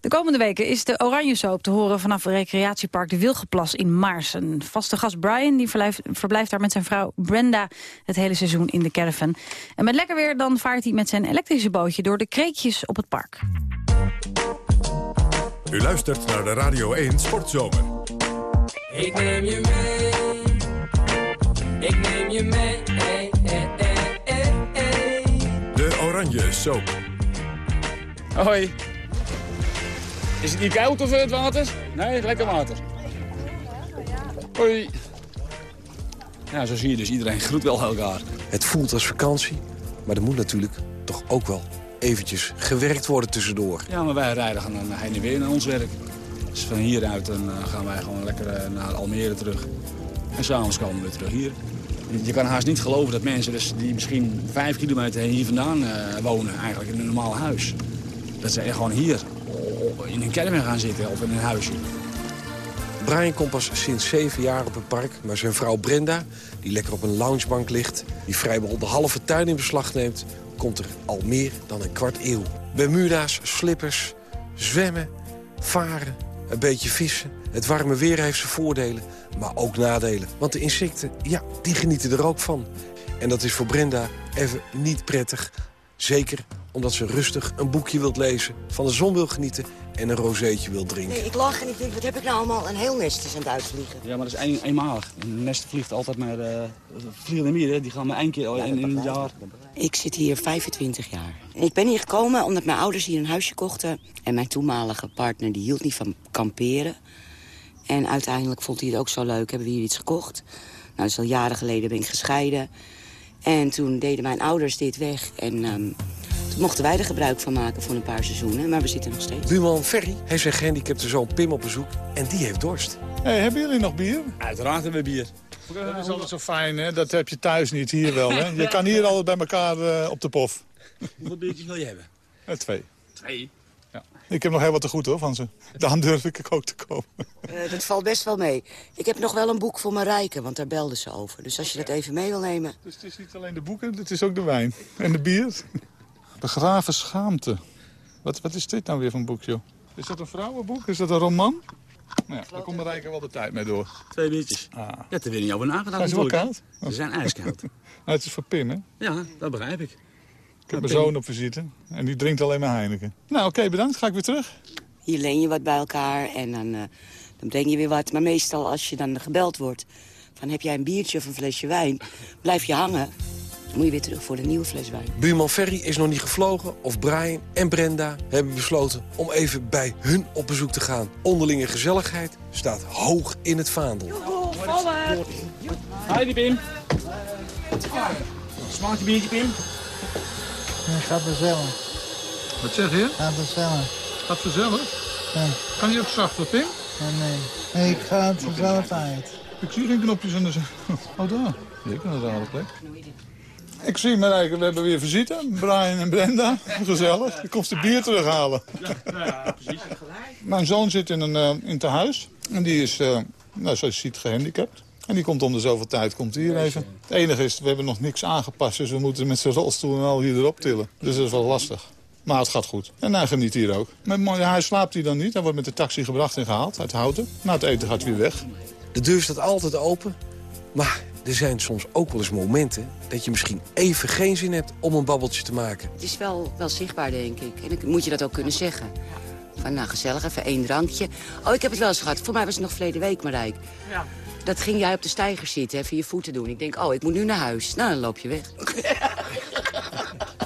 De komende weken is de Oranje Soap te horen vanaf recreatiepark De Wilgeplas in Maarsen. Vaste gast Brian die verblijft, verblijft daar met zijn vrouw Brenda het hele seizoen in de caravan. En met lekker weer dan vaart hij met zijn elektrische bootje door de kreekjes op het park. U luistert naar de Radio 1 Sportzomer. Ik neem je mee. Ik neem je mee. Hey, hey, hey, hey, hey. De Oranje Soap. Hoi. Is het niet koud of het water? Nee, lekker water. Hoi. Ja, zo zie je dus. Iedereen groet wel elkaar. Het voelt als vakantie, maar er moet natuurlijk toch ook wel eventjes gewerkt worden tussendoor. Ja, maar wij rijden gaan dan heen en weer naar ons werk. Dus van hieruit dan, eh, gaan wij gewoon lekker eh, naar Almere terug. En s'avonds komen we terug hier. Je kan haast niet geloven dat mensen dus die misschien vijf kilometer hier vandaan eh, wonen... eigenlijk in een normaal huis. Dat ze echt gewoon hier in een caravan gaan zitten of in een huisje. Brian komt pas sinds zeven jaar op het park, maar zijn vrouw Brenda... die lekker op een loungebank ligt, die vrijwel de halve tuin in beslag neemt... komt er al meer dan een kwart eeuw. Bermuda's, slippers, zwemmen, varen, een beetje vissen. Het warme weer heeft zijn voordelen, maar ook nadelen. Want de insecten, ja, die genieten er ook van. En dat is voor Brenda even niet prettig. Zeker omdat ze rustig een boekje wilt lezen, van de zon wil genieten... en een rozeetje wil drinken. Nee, ik lach en ik denk, wat heb ik nou allemaal? Een heel nest is aan het uitvliegen. Ja, maar dat is een, eenmalig. Een nest vliegt altijd maar... Uh, vliegende mieren, die gaan maar één keer in, in een jaar. Ik zit hier 25 jaar. En ik ben hier gekomen omdat mijn ouders hier een huisje kochten. En mijn toenmalige partner die hield niet van kamperen. En uiteindelijk vond hij het ook zo leuk, hebben we hier iets gekocht. Nou, dat is al jaren geleden ben ik gescheiden. En toen deden mijn ouders dit weg en... Um, toen mochten wij er gebruik van maken voor een paar seizoenen, maar we zitten nog steeds. Buurman Ferry heeft zijn gehandicapte zoon Pim op bezoek en die heeft dorst. Hey, hebben jullie nog bier? Uiteraard hebben we bier. Dat is altijd zo fijn, hè? Dat heb je thuis niet, hier wel. Hè? Je kan hier altijd bij elkaar uh, op de pof. Hoeveel biertjes wil je hebben? Uh, twee. Twee? Ja. Ik heb nog heel wat te goed hoor van ze. Daarom durf ik ook te komen. Uh, dat valt best wel mee. Ik heb nog wel een boek voor mijn rijken, want daar belden ze over. Dus als je dat even mee wil nemen... Dus het is niet alleen de boeken, het is ook de wijn. En de bier. Begraven schaamte. Wat, wat is dit nou weer voor een boek, joh? Is dat een vrouwenboek? Is dat een roman? Nou ja, daar komt de rijker wel de tijd mee door. Twee biertjes. Ah. Ja, er weer niet over nagedacht. Zijn ze wel koud? Ze zijn ijskoud. nou, het is voor Pim, hè? Ja, dat begrijp ik. Ik heb mijn zoon op visite en die drinkt alleen maar Heineken. Nou, oké, okay, bedankt. Ga ik weer terug. Hier leen je wat bij elkaar en dan, uh, dan breng je weer wat. Maar meestal als je dan gebeld wordt van heb jij een biertje of een flesje wijn... blijf je hangen moet je weer terug voor de nieuwe fles wijn. Buurman Ferry is nog niet gevlogen of Brian en Brenda hebben besloten om even bij hun op bezoek te gaan. Onderlinge gezelligheid staat hoog in het vaandel. Hi Pim. Smaakt je biertje Pim? Ja, gaat vanzelf. Wat zeg je? Gaat vanzelf. Gaat vanzelf? Ja. Kan je ook zachter Pim? Ja, nee. Nee, ik ga het vanzelf uit. Ik zie geen knopjes aan de... Oh, daar. Hier kan een rare plek. Ik zie Marijke, we hebben weer visite. Brian en Brenda. Gezellig. Ik komt de bier terughalen. Ja, ja, precies. Mijn zoon zit in een uh, in huis. En die is, uh, nou, zoals je ziet, gehandicapt. En die komt om de zoveel tijd komt hier even. Het enige is, we hebben nog niks aangepast. Dus we moeten met zijn rolstoel en al hier erop tillen. Dus dat is wel lastig. Maar het gaat goed. En hij geniet hier ook. Met huis slaapt hij dan niet. Hij wordt met de taxi gebracht en gehaald uit Houten. Na het eten gaat hij weer weg. De deur staat altijd open. Maar er zijn soms ook wel eens momenten dat je misschien even geen zin hebt om een babbeltje te maken. Het is wel, wel zichtbaar, denk ik. En dan moet je dat ook kunnen zeggen. Van nou, gezellig, even één drankje. Oh, ik heb het wel eens gehad. Voor mij was het nog verleden week, Marijk. Ja. Dat ging jij op de steiger zitten, even je voeten doen. Ik denk, oh, ik moet nu naar huis. Nou, dan loop je weg.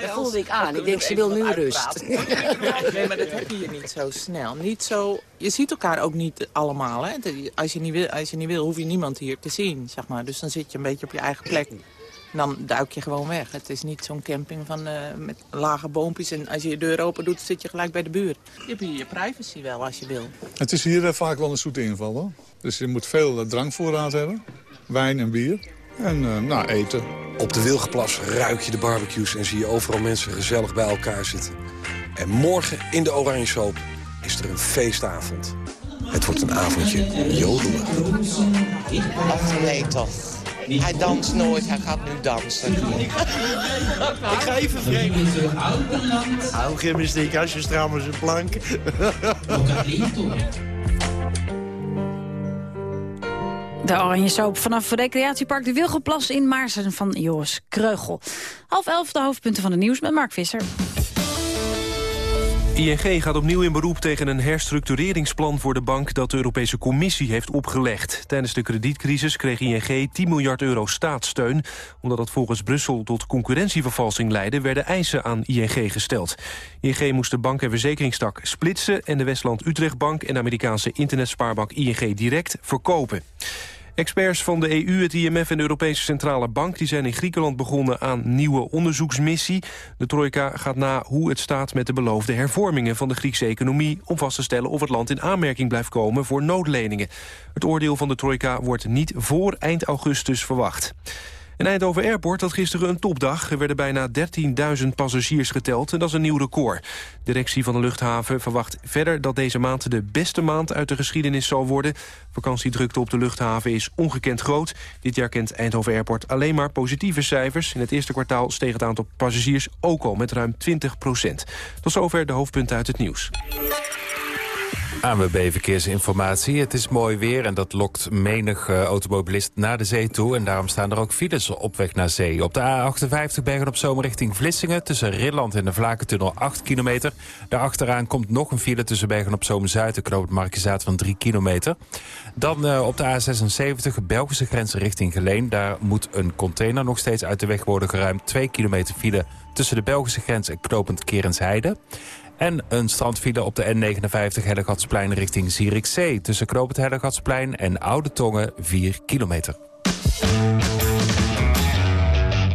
Dat voelde ik aan. Ik denk, ze wil nu rust. Nee, maar dat heb je hier niet zo snel. Niet zo, je ziet elkaar ook niet allemaal. Hè? Als, je niet wil, als je niet wil, hoef je niemand hier te zien. Zeg maar. Dus dan zit je een beetje op je eigen plek. Dan duik je gewoon weg. Het is niet zo'n camping van, eh, met lage boompjes. En als je je deur open doet, zit je gelijk bij de buurt. Je hebt hier je privacy wel, als je wil. Het is hier eh, vaak wel een zoete inval. Hoor. Dus je moet veel eh, drankvoorraad hebben. Wijn en bier. En eh, nou, eten. Op de Wilgenplas ruik je de barbecues en zie je overal mensen gezellig bij elkaar zitten. En morgen in de Oranje Soap is er een feestavond. Het wordt een avondje jodelen. Ach nee toch. Hij danst nooit, hij gaat nu dansen. Ik ga even vreemd. Hou gymnastiek als je stram een plank. De Oranje Soap vanaf recreatiepark De Wilgenplas in Maarsen van Joris Kreugel. Half elf de hoofdpunten van het nieuws met Mark Visser. ING gaat opnieuw in beroep tegen een herstructureringsplan voor de bank dat de Europese Commissie heeft opgelegd. Tijdens de kredietcrisis kreeg ING 10 miljard euro staatssteun. Omdat dat volgens Brussel tot concurrentievervalsing leidde, werden eisen aan ING gesteld. ING moest de bank- en verzekeringstak splitsen en de Westland-Utrechtbank en de Amerikaanse internetspaarbank ING Direct verkopen. Experts van de EU, het IMF en de Europese Centrale Bank... die zijn in Griekenland begonnen aan nieuwe onderzoeksmissie. De trojka gaat na hoe het staat met de beloofde hervormingen... van de Griekse economie om vast te stellen of het land in aanmerking blijft komen voor noodleningen. Het oordeel van de trojka wordt niet voor eind augustus verwacht. En Eindhoven Airport had gisteren een topdag. Er werden bijna 13.000 passagiers geteld en dat is een nieuw record. De directie van de luchthaven verwacht verder dat deze maand de beste maand uit de geschiedenis zal worden. Vakantiedrukte op de luchthaven is ongekend groot. Dit jaar kent Eindhoven Airport alleen maar positieve cijfers. In het eerste kwartaal steeg het aantal passagiers ook al met ruim 20 procent. Tot zover de hoofdpunten uit het nieuws. ANWB Verkeersinformatie. Het is mooi weer en dat lokt menig uh, automobilist naar de zee toe. En daarom staan er ook files op weg naar zee. Op de A58 Bergen op Zomer richting Vlissingen... tussen Ridland en de Vlakentunnel 8 kilometer. Daarachteraan komt nog een file tussen Bergen op Zomer Zuid... en Knoop het Markizaat van 3 kilometer. Dan uh, op de A76 Belgische grens richting Geleen. Daar moet een container nog steeds uit de weg worden geruimd. 2 kilometer file tussen de Belgische grens en knopend Kerensheide. En een strandfile op de N59 Hellegatsplein richting Zierikzee. Tussen Knoop het Hellegatsplein en Oude Tongen 4 kilometer.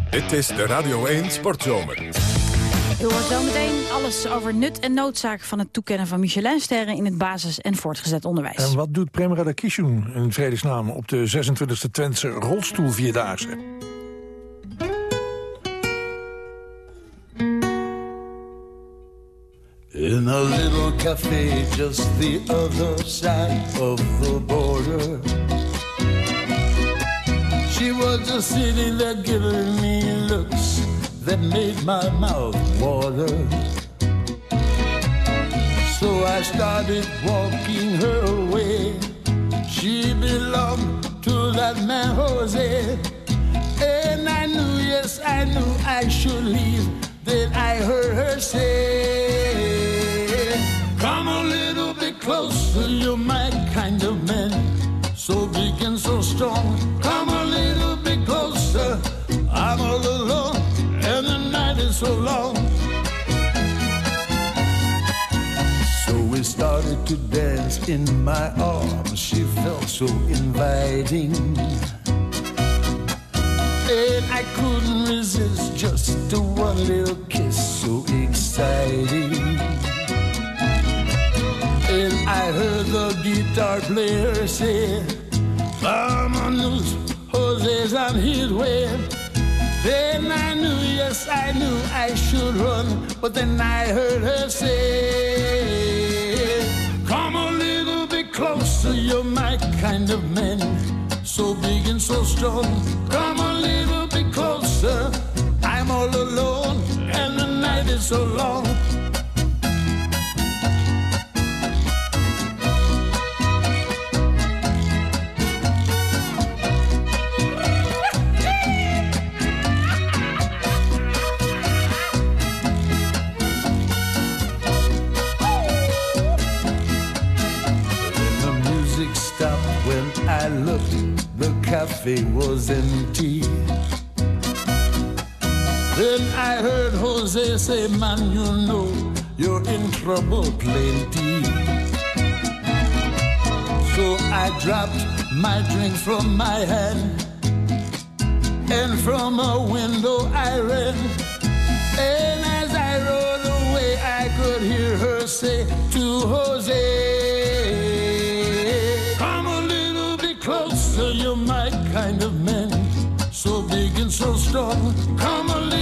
Dit is de Radio 1 Sportzomer. U hoort zometeen alles over nut en noodzaak van het toekennen van Michelinsterren in het basis- en voortgezet onderwijs. En wat doet Prem Radakishun in vredesnaam op de 26e Twentse rolstoelvierdaagse? In a little cafe just the other side of the border. She was just sitting there giving me looks that made my mouth water. So I started walking her way. She belonged to that man Jose. And I knew, yes, I knew I should leave. Then I heard her say, closer, you're my kind of man. So big and so strong. Come a little bit closer. I'm all alone, and the night is so long. So we started to dance in my arms. She felt so inviting. And I couldn't resist just one little kiss, so exciting. And I heard the guitar player say, Vámonos, Jose's on his way. Then I knew, yes, I knew I should run, but then I heard her say, Come a little bit closer, you're my kind of man so big and so strong. Come a little bit closer. I'm all alone, and the night is so long. Cafe was empty. Then I heard Jose say, Man, you know you're in trouble plenty. So I dropped my drink from my hand, and from a window I ran. And as I rode away, I could hear her say to Jose, big and so strong. Come a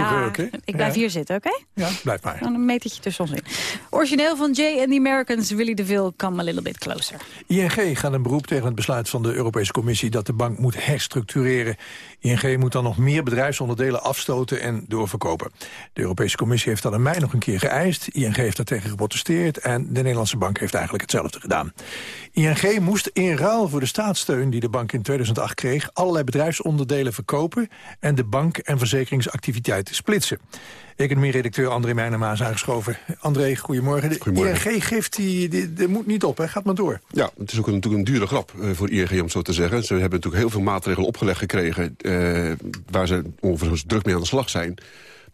vroeger ja. ook, hè? Ik blijf Ja. hier zitten, oké? Ja, blijf maar. Dan een metertje tussen ons in. Origineel van Jay and the Americans, Willy DeVille, Come a Little Bit Closer. ING gaat een beroep tegen het besluit van de Europese Commissie dat de bank moet herstructureren. ING moet dan nog meer bedrijfsonderdelen afstoten en doorverkopen. De Europese Commissie heeft dat in mei nog een keer geëist. ING heeft daartegen geprotesteerd en de Nederlandse bank heeft eigenlijk hetzelfde gedaan. ING moest in ruil voor de staatssteun die de bank in 2008 kreeg... allerlei bedrijfsonderdelen verkopen en de bank- en verzekeringsactiviteiten splitsen. Economie-redacteur André Meijnema is aangeschoven. André, goedemorgen. De Goedemorgen. ING geeft die, die, die moet niet op, hè? gaat maar door. Ja, het is ook een, natuurlijk een dure grap eh, voor ING om zo te zeggen. Ze hebben natuurlijk heel veel maatregelen opgelegd gekregen... eh, waar ze overigens druk mee aan de slag zijn.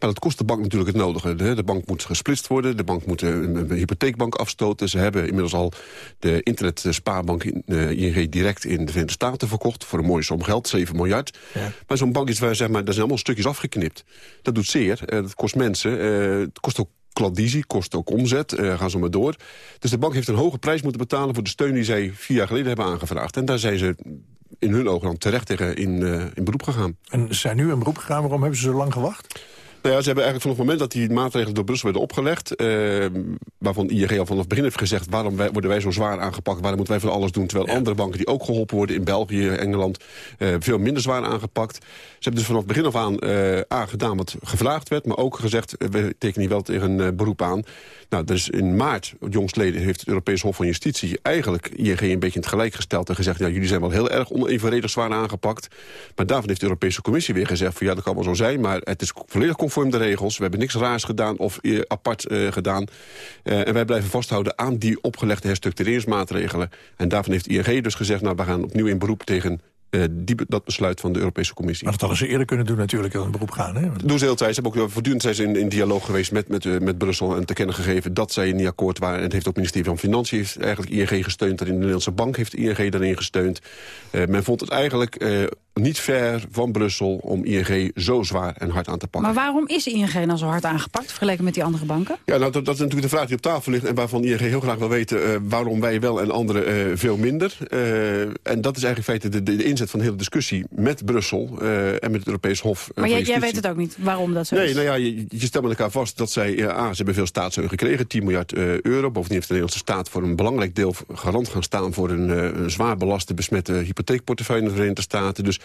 Maar dat kost de bank natuurlijk het nodige. De, de bank moet gesplitst worden, de bank moet een, een hypotheekbank afstoten. Ze hebben inmiddels al de internetspaarbank in, eh, ING direct in de Verenigde Staten verkocht... voor een mooie som geld, 7 miljard. Maar zo'n bank is waar, zeg maar, daar zijn allemaal stukjes afgeknipt. Dat doet zeer, eh, dat kost mensen, eh, het kost ook klandizie, kost ook omzet, eh, gaan zo maar door. Dus de bank heeft een hoge prijs moeten betalen... voor de steun die zij vier jaar geleden hebben aangevraagd. En daar zijn ze in hun ogen dan terecht tegen in, eh, in beroep gegaan. En ze zijn nu in beroep gegaan, waarom hebben ze zo lang gewacht? Nou ja, ze hebben eigenlijk vanaf het moment dat die maatregelen door Brussel werden opgelegd... eh, waarvan ING al vanaf het begin heeft gezegd... waarom wij, worden wij zo zwaar aangepakt, waarom moeten wij van alles doen... terwijl andere banken die ook geholpen worden in België, Engeland... eh, veel minder zwaar aangepakt. Ze hebben dus vanaf het begin af aan eh A, gedaan wat gevraagd werd... maar ook gezegd, we tekenen hier wel tegen een beroep aan. Nou, dus in maart, jongstleden, heeft het Europees Hof van Justitie... eigenlijk ING een beetje in het gelijk gesteld en gezegd... ja, jullie zijn wel heel erg onevenredig zwaar aangepakt. Maar daarvan heeft de Europese Commissie weer gezegd... van ja, dat kan wel zo zijn, maar het is volledig conform de regels. We hebben niks raars gedaan of eh, apart eh, gedaan. Eh, en wij blijven vasthouden aan die opgelegde herstructureringsmaatregelen. En daarvan heeft ING dus gezegd... nou, we gaan opnieuw in beroep tegen die, dat besluit van de Europese Commissie. Maar dat hadden ze eerder kunnen doen natuurlijk, in beroep gaan. Hè? Dat doen ze heel tijd. Ze hebben ook voortdurend zijn ze in, in dialoog geweest met, met, met Brussel... en te kennen gegeven dat zij niet akkoord waren. En het heeft ook het ministerie van Financiën heeft eigenlijk ING gesteund. En in de Nederlandse Bank heeft ING daarin gesteund. Men vond het eigenlijk niet fair van Brussel om ING zo zwaar en hard aan te pakken. Maar waarom is ING dan zo hard aangepakt, vergeleken met die andere banken? Ja, nou, dat, dat is natuurlijk de vraag die op tafel ligt... en waarvan ING heel graag wil weten eh, waarom wij wel en anderen eh, veel minder. Eh, en dat is eigenlijk in feite de, de, de inzet van de hele discussie met Brussel... en met het Europees Hof Maar jij, weet het ook niet waarom dat zo Nee, is. nou ja, je, je stelt met elkaar vast dat zij... A, ze hebben veel staatssteun gekregen, 10 miljard euro. Bovendien heeft de Nederlandse staat voor een belangrijk deel... garant gaan staan voor een, een zwaar belaste besmette hypotheekportefeuille in de Verenigde Staten. Dus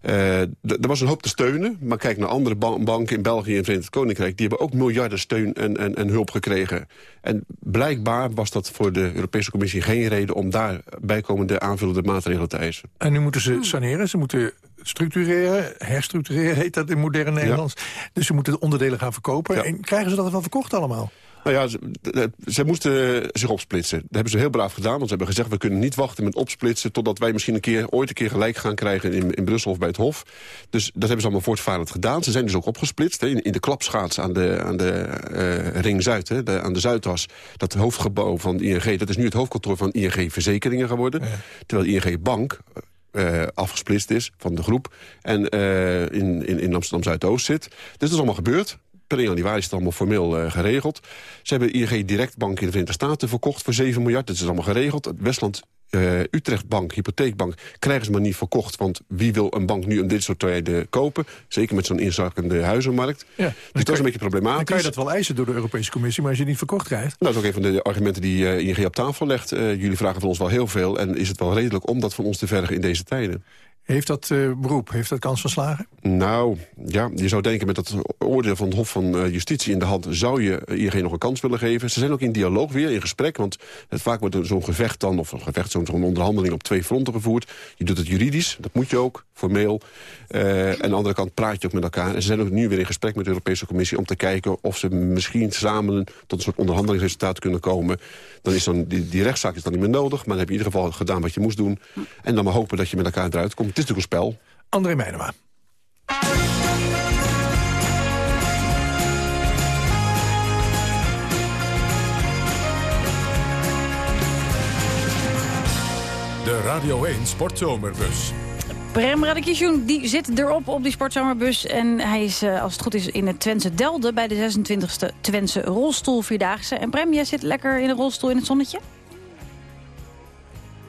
d- er was een hoop te steunen. Maar kijk naar andere ban- banken in België en het Verenigd Koninkrijk. Die hebben ook miljarden steun en, en, en hulp gekregen. En blijkbaar was dat voor de Europese Commissie geen reden... om daar bijkomende aanvullende maatregelen te eisen. En nu moeten ze saneren, ze moeten structureren, herstructureren heet dat in moderne Nederlands. Dus ze moeten de onderdelen gaan verkopen. En krijgen ze dat wel verkocht allemaal? Nou ja, ze, ze moesten zich opsplitsen. Dat hebben ze heel braaf gedaan, want ze hebben gezegd... we kunnen niet wachten met opsplitsen... totdat wij misschien een keer, ooit een keer gelijk gaan krijgen... in, in Brussel of bij het Hof. Dus dat hebben ze allemaal voortvarend gedaan. Ze zijn dus ook opgesplitst hè, in, in de klapschaats aan de, aan de eh, Ring Zuid... Hè, de, aan de Zuidas. Dat hoofdgebouw van ING, dat is nu het hoofdkantoor van ING Verzekeringen geworden. Terwijl ING Bank... eh, afgesplitst is van de groep en eh, in, in, in Amsterdam Zuidoost zit. Dus dat is allemaal gebeurd. Per 1 januari is het allemaal formeel eh, geregeld. Ze hebben ING Direct Bank in de Verenigde Staten verkocht voor 7 miljard. Dat is allemaal geregeld. Het Westland eh, Utrechtbank, hypotheekbank, krijgen ze maar niet verkocht. Want wie wil een bank nu in dit soort tijden kopen? Zeker met zo'n inzakkende huizenmarkt. Ja, dus dat is een beetje problematisch. Dan kan je dat wel eisen door de Europese Commissie, maar als je het niet verkocht krijgt... Nou, dat is ook een van de argumenten die uh, ING op tafel legt. Uh, jullie vragen van ons wel heel veel en is het wel redelijk om dat van ons te vergen in deze tijden. Heeft dat uh, beroep, heeft dat kans van slagen? Nou, ja, je zou denken met dat oordeel van het Hof van uh, Justitie in de hand... zou je ING nog een kans willen geven. Ze zijn ook in dialoog weer, in gesprek. Want het, vaak wordt zo'n gevecht dan, of een gevecht, zo'n zo onderhandeling op twee fronten gevoerd. Je doet het juridisch, dat moet je ook, formeel. En aan de andere kant praat je ook met elkaar. En ze zijn ook nu weer in gesprek met de Europese Commissie... om te kijken of ze misschien samen tot een soort onderhandelingsresultaat kunnen komen. Dan is dan, die, die rechtszaak is dan niet meer nodig. Maar dan heb je in ieder geval gedaan wat je moest doen. En dan maar hopen dat je met elkaar eruit komt. Het is natuurlijk een spel. André Meijnema. De Radio 1 Sportzomerbus. Prem Radikishun die zit erop op die sportzomerbus. En hij is, uh, als het goed is, in het Twentse Delde... bij de 26e Twentse rolstoelvierdaagse. En Prem, jij zit lekker in een rolstoel in het zonnetje?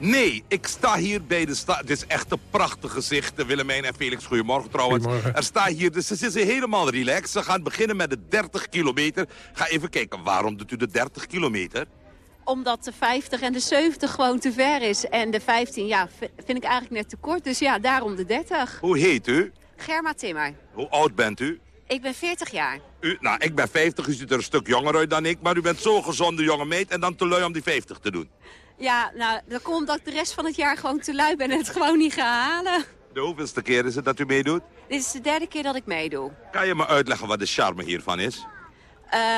Nee, ik sta hier bij de stad. Het is echt een prachtig gezicht. Willemijn en Felix, goedemorgen trouwens. Goedemorgen. Er staat hier, dus ze zitten helemaal relaxed. Ze gaan beginnen met de 30 kilometer. Ga even kijken, waarom doet u de 30 kilometer? Omdat de 50 en de 70 gewoon te ver is. En de 15, ja, vind ik eigenlijk net te kort. Dus ja, daarom de 30. Hoe heet u? Germa Timmer. Hoe oud bent u? Ik ben 40 jaar. U, nou, ik ben 50, u ziet er een stuk jonger uit dan ik. Maar u bent zo'n gezonde jonge meid en dan te lui om die 50 te doen. Ja, nou, dat komt dat ik de rest van het jaar gewoon te lui ben en het gewoon niet ga halen. De hoeveelste keer is het dat u meedoet? Dit is de derde keer dat ik meedoe. Kan je me uitleggen wat de charme hiervan is?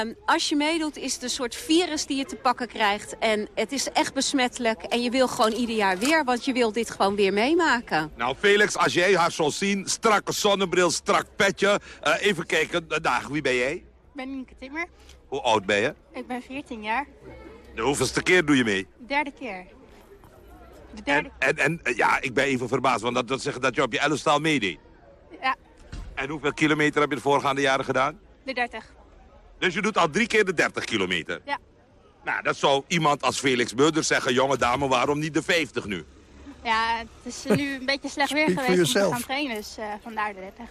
Um, als je meedoet is het een soort virus die je te pakken krijgt. En het is echt besmettelijk. En je wil gewoon ieder jaar weer, want je wil dit gewoon weer meemaken. Nou Felix, als jij haar zou zien, strakke zonnebril, strak petje. Uh, even kijken, dag, wie ben jij? Ik ben Nienke Timmer. Hoe oud ben je? Ik ben 14 jaar. De hoeveelste keer doe je mee? Derde keer. De derde... En, en, en ja, ik ben even verbaasd, want dat wil zeggen dat je op je elfstaal meedeed. Ja. En hoeveel kilometer heb je de voorgaande jaren gedaan? De 30. Dus je doet al drie keer de 30 kilometer? Ja. Nou, dat zou iemand als Felix Beurders zeggen, jonge dame, waarom niet de 50 nu? Ja, het is nu een beetje slecht weer geweest om te gaan trainen, dus uh, vandaar de 30.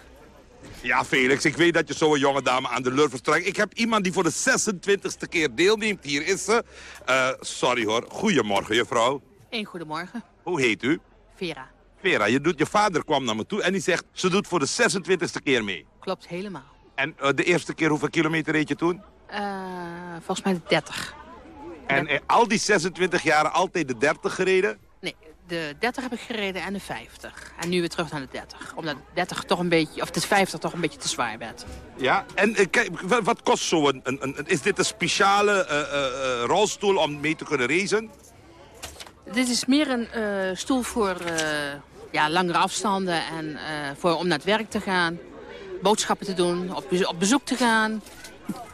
Ja, Felix, ik weet dat je zo'n jonge dame aan de lur verstrekt. Ik heb iemand die voor de 26e keer deelneemt. Hier is ze. Uh, sorry hoor. Goedemorgen, juffrouw. Eén goedemorgen. Hoe heet u? Vera. Vera, je, doet, je vader kwam naar me toe en die zegt... ze doet voor de 26e keer mee. Klopt, helemaal. En uh, de eerste keer, hoeveel kilometer reed je toen? Uh, volgens mij de 30. En al die 26 jaren altijd de 30 gereden? Nee, de 30 heb ik gereden en de 50. En nu weer terug naar de 30. Omdat de 30 toch een beetje, of de 50 toch een beetje te zwaar werd. Ja, en uh, kijk, wat kost zo'n... Een, een, een, is dit een speciale uh, uh, rolstoel om mee te kunnen racen? Dit is meer een stoel voor ja, langere afstanden en voor, om naar het werk te gaan. Boodschappen te doen, op, bezo op bezoek te gaan.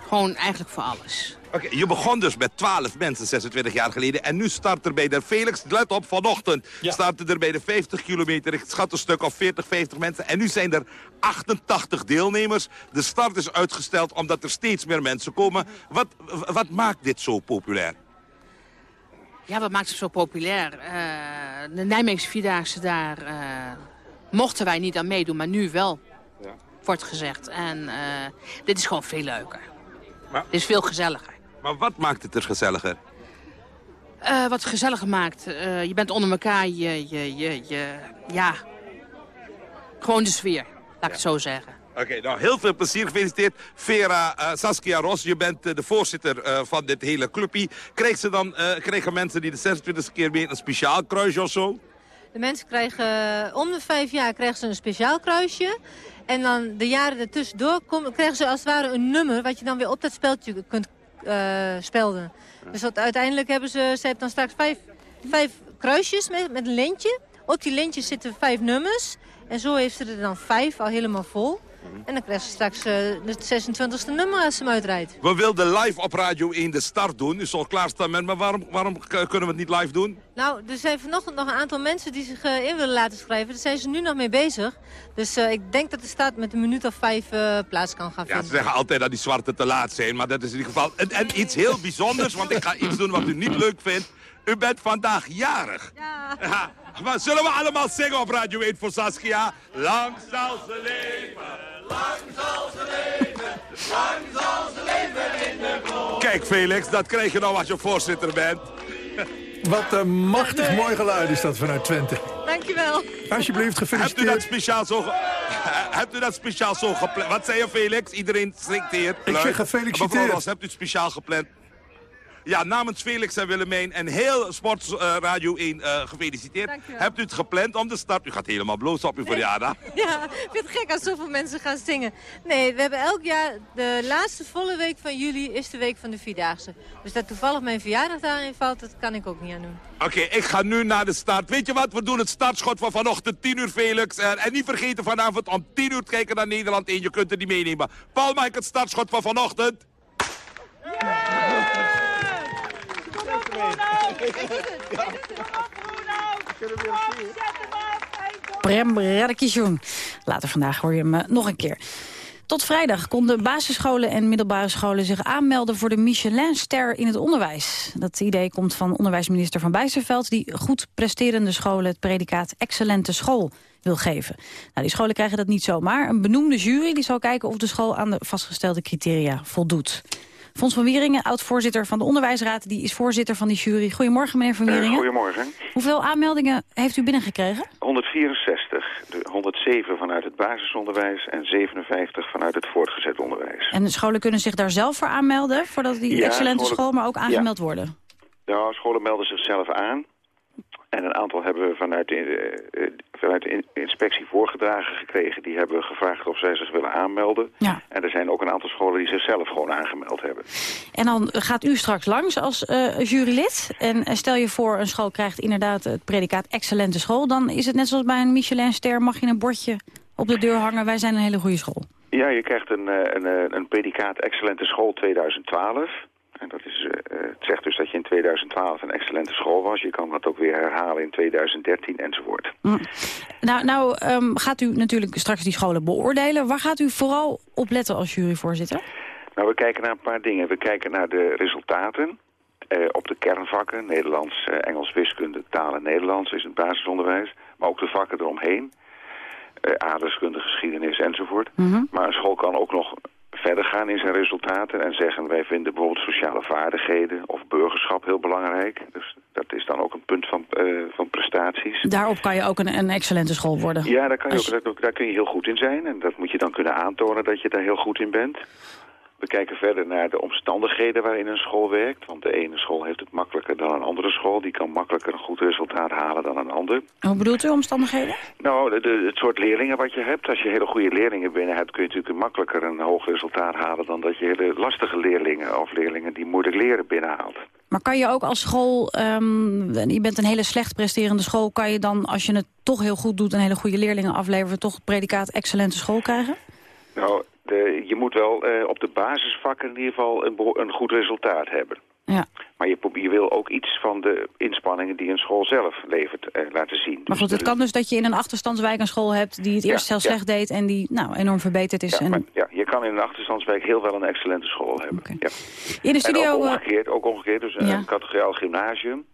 Gewoon eigenlijk voor alles. Oké, okay, je begon dus met 12 mensen 26 jaar geleden. En nu start er bij de Felix, let op, vanochtend ja. starten er bij de 50 kilometer. Ik schat een stuk of 40, 50 mensen. En nu zijn er 88 deelnemers. De start is uitgesteld omdat er steeds meer mensen komen. Wat, wat maakt dit zo populair? Ja, wat maakt het zo populair? Uh, de Nijmeegse Vierdaagse, daar uh, mochten wij niet aan meedoen, maar nu wel. Ja. Wordt gezegd. En uh, dit is gewoon veel leuker. Maar, het is veel gezelliger. Maar wat maakt het er gezelliger? Uh, wat gezelliger maakt. Uh, je bent onder elkaar. Je, je, je, je, ja. Gewoon de sfeer. Laat ja. ik het zo zeggen. Oké, okay, nou heel veel plezier. Gefeliciteerd. Vera uh, Saskia Ros, je bent de voorzitter van dit hele clubje. Krijgen, ze dan, krijgen mensen die de 26e keer mee een speciaal kruisje of zo? De mensen krijgen om de vijf jaar krijgen ze een speciaal kruisje. En dan de jaren ertussendoor kom, krijgen ze als het ware een nummer... wat je dan weer op dat speldje kunt spelden. Dus uiteindelijk hebben ze, ze dan straks vijf, vijf kruisjes met, met een lintje. Op die lintjes zitten vijf nummers. En zo heeft ze er dan vijf al helemaal vol. En dan krijgt ze straks uh, het 26e nummer als ze hem uitrijdt. We wilden live op Radio 1 de start doen. U zal klaarstaan met, maar waarom, waarom kunnen we het niet live doen? Nou, er zijn vanochtend nog een aantal mensen die zich uh, in willen laten schrijven. Daar zijn ze nu nog mee bezig. Dus uh, ik denk dat de staat met een minuut of vijf plaats kan gaan vinden. Ja, ze zeggen altijd dat die zwarte te laat zijn. Maar dat is in ieder geval... En, en iets heel bijzonders, want ik ga iets doen wat u niet leuk vindt. U bent vandaag jarig. Ja. ja. Maar zullen we allemaal zingen op Radio 1 voor Saskia? Lang zal ze leven, lang zal ze leven, lang zal ze leven in de glorie. Kijk Felix, dat krijg je nou als je voorzitter bent. Wat een machtig mooi geluid is dat vanuit Twente. Dankjewel. Alsjeblieft, gefeliciteerd. Hebt u dat speciaal zo, hebt u dat speciaal zo gepland? Wat zei je Felix? Iedereen strikt hier. Ik zeg gefeliciteerd. Mevrouw Ros, hebt u het speciaal gepland? Ja, namens Felix en Willemijn en heel Sportradio uh, 1 uh, gefeliciteerd. Hebt u het gepland om de start? U gaat helemaal bloos op uw verjaardag. Ja, ik vind het gek als zoveel mensen gaan zingen. Nee, we hebben elk jaar, de laatste volle week van juli is de week van de Vierdaagse. Dus dat toevallig mijn verjaardag daarin valt, dat kan ik ook niet aan doen. Oké, okay, ik ga nu naar de start. Weet je wat, we doen het startschot van vanochtend 10 uur Felix. En, en niet vergeten vanavond om 10 uur te kijken naar Nederland 1. Je kunt het niet meenemen. Paul, maak het startschot van vanochtend? Prem Radekisjoen. Later vandaag hoor je hem nog een keer. Tot vrijdag konden basisscholen en middelbare scholen zich aanmelden voor de Michelinster in het onderwijs. Dat idee komt van onderwijsminister Van Bijsterveld, die goed presterende scholen het predicaat excellente school wil geven. Nou, die scholen krijgen dat niet zomaar. Een benoemde jury die zal kijken of de school aan de vastgestelde criteria voldoet. Fons van Wieringen, oud-voorzitter van de Onderwijsraad... die is voorzitter van die jury. Goedemorgen, meneer Van Wieringen. Uh, goedemorgen. Hoeveel aanmeldingen heeft u binnengekregen? 164. De 107 vanuit het basisonderwijs en 57 vanuit het voortgezet onderwijs. En de scholen kunnen zich daar zelf voor aanmelden... voordat die excellente school maar ook aangemeld ja. worden? Nou, scholen melden zichzelf aan. En een aantal hebben we vanuit de, uh, vanuit de inspectie voorgedragen gekregen. Die hebben gevraagd of zij zich willen aanmelden. Ja. En er zijn ook een aantal scholen die zichzelf gewoon aangemeld hebben. En dan gaat u straks langs als uh, jurylid. En stel je voor, een school krijgt inderdaad het predicaat excellente school. Dan is het net zoals bij een Michelinster, mag je een bordje op de deur hangen. Wij zijn een hele goede school. Ja, je krijgt een, een, een predicaat excellente school 2012... En dat is, uh, het zegt dus dat je in 2012 een excellente school was. Je kan dat ook weer herhalen in 2013 enzovoort. Mm. Nou, nou um, gaat u natuurlijk straks die scholen beoordelen. Waar gaat u vooral op letten als juryvoorzitter? Nou, we kijken naar een paar dingen. We kijken naar de resultaten. Uh, op de kernvakken, Nederlands, uh, Engels, wiskunde, taal en Nederlands is het basisonderwijs. Maar ook de vakken eromheen. aardrijkskunde, geschiedenis enzovoort. Mm -hmm. Maar een school kan ook nog verder gaan in zijn resultaten en zeggen wij vinden bijvoorbeeld sociale vaardigheden of burgerschap heel belangrijk. Dus dat is dan ook een punt van, uh, van prestaties. Daarop kan je ook een, een excellente school worden. Ja, daar, kan je ook, daar, daar kun je heel goed in zijn en dat moet je dan kunnen aantonen dat je daar heel goed in bent. We kijken verder naar de omstandigheden waarin een school werkt. Want de ene school heeft het makkelijker dan een andere school. Die kan makkelijker een goed resultaat halen dan een ander. Hoe bedoelt u omstandigheden? Nou, de, de, het soort leerlingen wat je hebt. Als je hele goede leerlingen binnen hebt... kun je natuurlijk makkelijker een hoog resultaat halen... dan dat je hele lastige leerlingen of leerlingen die moeilijk leren binnenhaalt. Maar kan je ook als school, um, je bent een hele slecht presterende school... kan je dan, als je het toch heel goed doet en hele goede leerlingen afleveren... toch het predicaat excellente school krijgen? Nou, de, je moet wel uh, op de basisvakken in ieder geval een, een goed resultaat hebben. Ja. Maar je, je, wil ook iets van de inspanningen die een school zelf levert uh, laten zien. Maar goed, het kan dus dat je in een achterstandswijk een school hebt... die het eerst ja, heel slecht deed en die nou, enorm verbeterd is. Ja, en... maar, ja, je kan in een achterstandswijk heel wel een excellente school hebben. Okay. Ja. In de studio... En ook omgekeerd, ook omgekeerd dus een categoriaal gymnasium...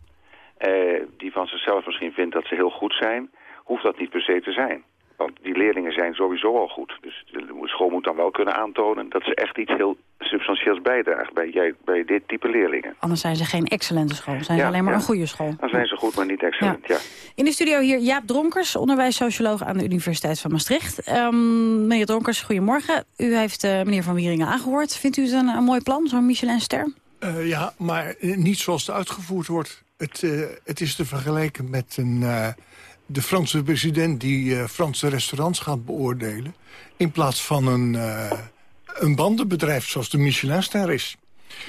Die van zichzelf misschien vindt dat ze heel goed zijn... hoeft dat niet per se te zijn. Want die leerlingen zijn sowieso al goed. Dus de school moet dan wel kunnen aantonen dat ze echt iets heel substantieels bijdraagt bij, bij dit type leerlingen. Anders zijn ze geen excellente school. Zijn ze alleen maar ja. een goede school. Dan zijn ze goed, maar niet excellent, ja. In de studio hier Jaap Dronkers, onderwijssocioloog aan de Universiteit van Maastricht. Um, meneer Dronkers, goedemorgen. U heeft uh, meneer Van Wieringen aangehoord. Vindt u het een, een mooi plan, zo'n Michelin-ster? Uh, ja, maar niet zoals het uitgevoerd wordt. Het, uh, het is te vergelijken met een de Franse president die uh, Franse restaurants gaat beoordelen... in plaats van een, uh, een bandenbedrijf zoals de Michelinster is.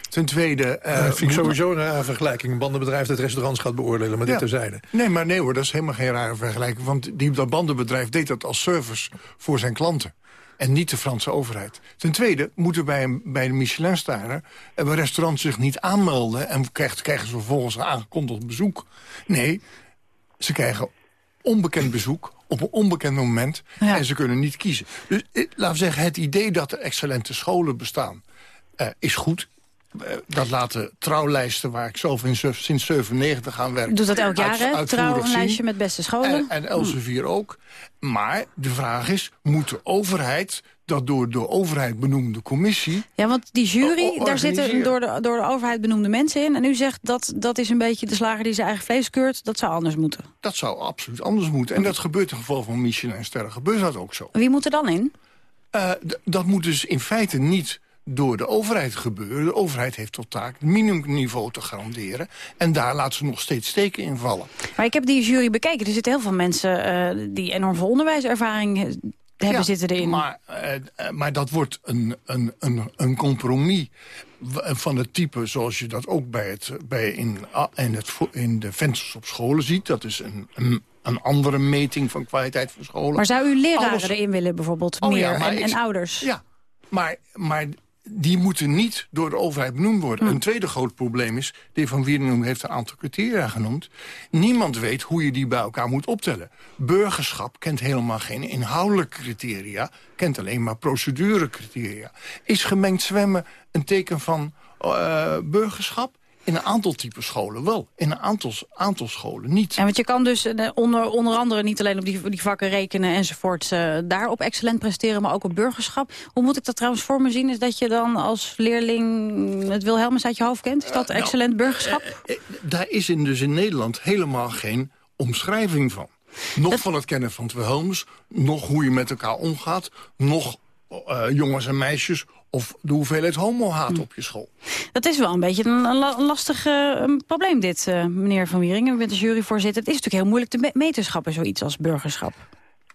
Ten tweede... Uh, vind ik sowieso een rare vergelijking. Een bandenbedrijf dat restaurants gaat beoordelen, maar ja. dit terzijde. Nee, maar nee hoor, dat is helemaal geen rare vergelijking. Want die, dat bandenbedrijf deed dat als service voor zijn klanten. En niet de Franse overheid. Ten tweede moeten bij, een, bij de een restaurant zich niet aanmelden... en krijgen, krijgen ze vervolgens aangekondigd bezoek. Nee, ze krijgen onbekend bezoek op een onbekend moment. En ze kunnen niet kiezen. Dus eh, laten we zeggen, het idee dat er excellente scholen bestaan... Uh, is goed. Uh, dat laten trouwlijsten waar ik zelf in, sinds 97 aan werk. Doet dat elk jaar, hè? Trouwlijstje met beste scholen. En, en Elsevier hm. ook. Maar de vraag is, moet de overheid dat door de overheid benoemde commissie... Ja, want die jury, daar zitten door de, door de overheid benoemde mensen in. En u zegt dat dat is een beetje de slager die zijn eigen vlees keurt. Dat zou anders moeten. Dat zou absoluut anders moeten. En dat gebeurt in geval van Michelin en Sterren. Gebeurt dat ook zo. Wie moet er dan in? Uh, dat moet dus in feite niet door de overheid gebeuren. De overheid heeft tot taak het minimumniveau te garanderen. En daar laat ze nog steeds steken in vallen. Maar ik heb die jury bekeken. Er zitten heel veel mensen uh, die enorm veel onderwijservaring hebben ja, zitten erin. Maar, uh, maar dat wordt een, een, een, een compromis van het type zoals je dat ook bij het, bij in, in, het, in de vensters op scholen ziet. Dat is een, een, een andere meting van kwaliteit van scholen. Maar zou u leraren Alles... erin willen bijvoorbeeld oh, meer ja, en, en, ouders? Ja, maar, maar die moeten niet door de overheid benoemd worden. Hm. Een tweede groot probleem is, de heer Van Wieringen heeft een aantal criteria genoemd. Niemand weet hoe je die bij elkaar moet optellen. Burgerschap kent helemaal geen inhoudelijke criteria, kent alleen maar procedurecriteria. Is gemengd zwemmen een teken van uh, burgerschap? In een aantal type scholen wel. In een aantal, aantal scholen niet. En want je kan dus eh, onder, onder andere niet alleen op die, die vakken rekenen enzovoort... Uh, daarop excellent presteren, maar ook op burgerschap. Hoe moet ik dat trouwens voor me zien? Is dat je dan als leerling het Wilhelmus uit je hoofd kent? Is dat uh, nou, excellent burgerschap? daar is in, dus in Nederland helemaal geen omschrijving van. Nog van het kennen van het Wilhelmus, nog hoe je met elkaar omgaat... nog jongens en meisjes of de hoeveelheid homohaat hm. op je school. Dat is wel een beetje een, een lastig uh, probleem dit, uh, meneer Van Wieringen. U bent de juryvoorzitter. Het is natuurlijk heel moeilijk te meten schappen, zoiets als burgerschap.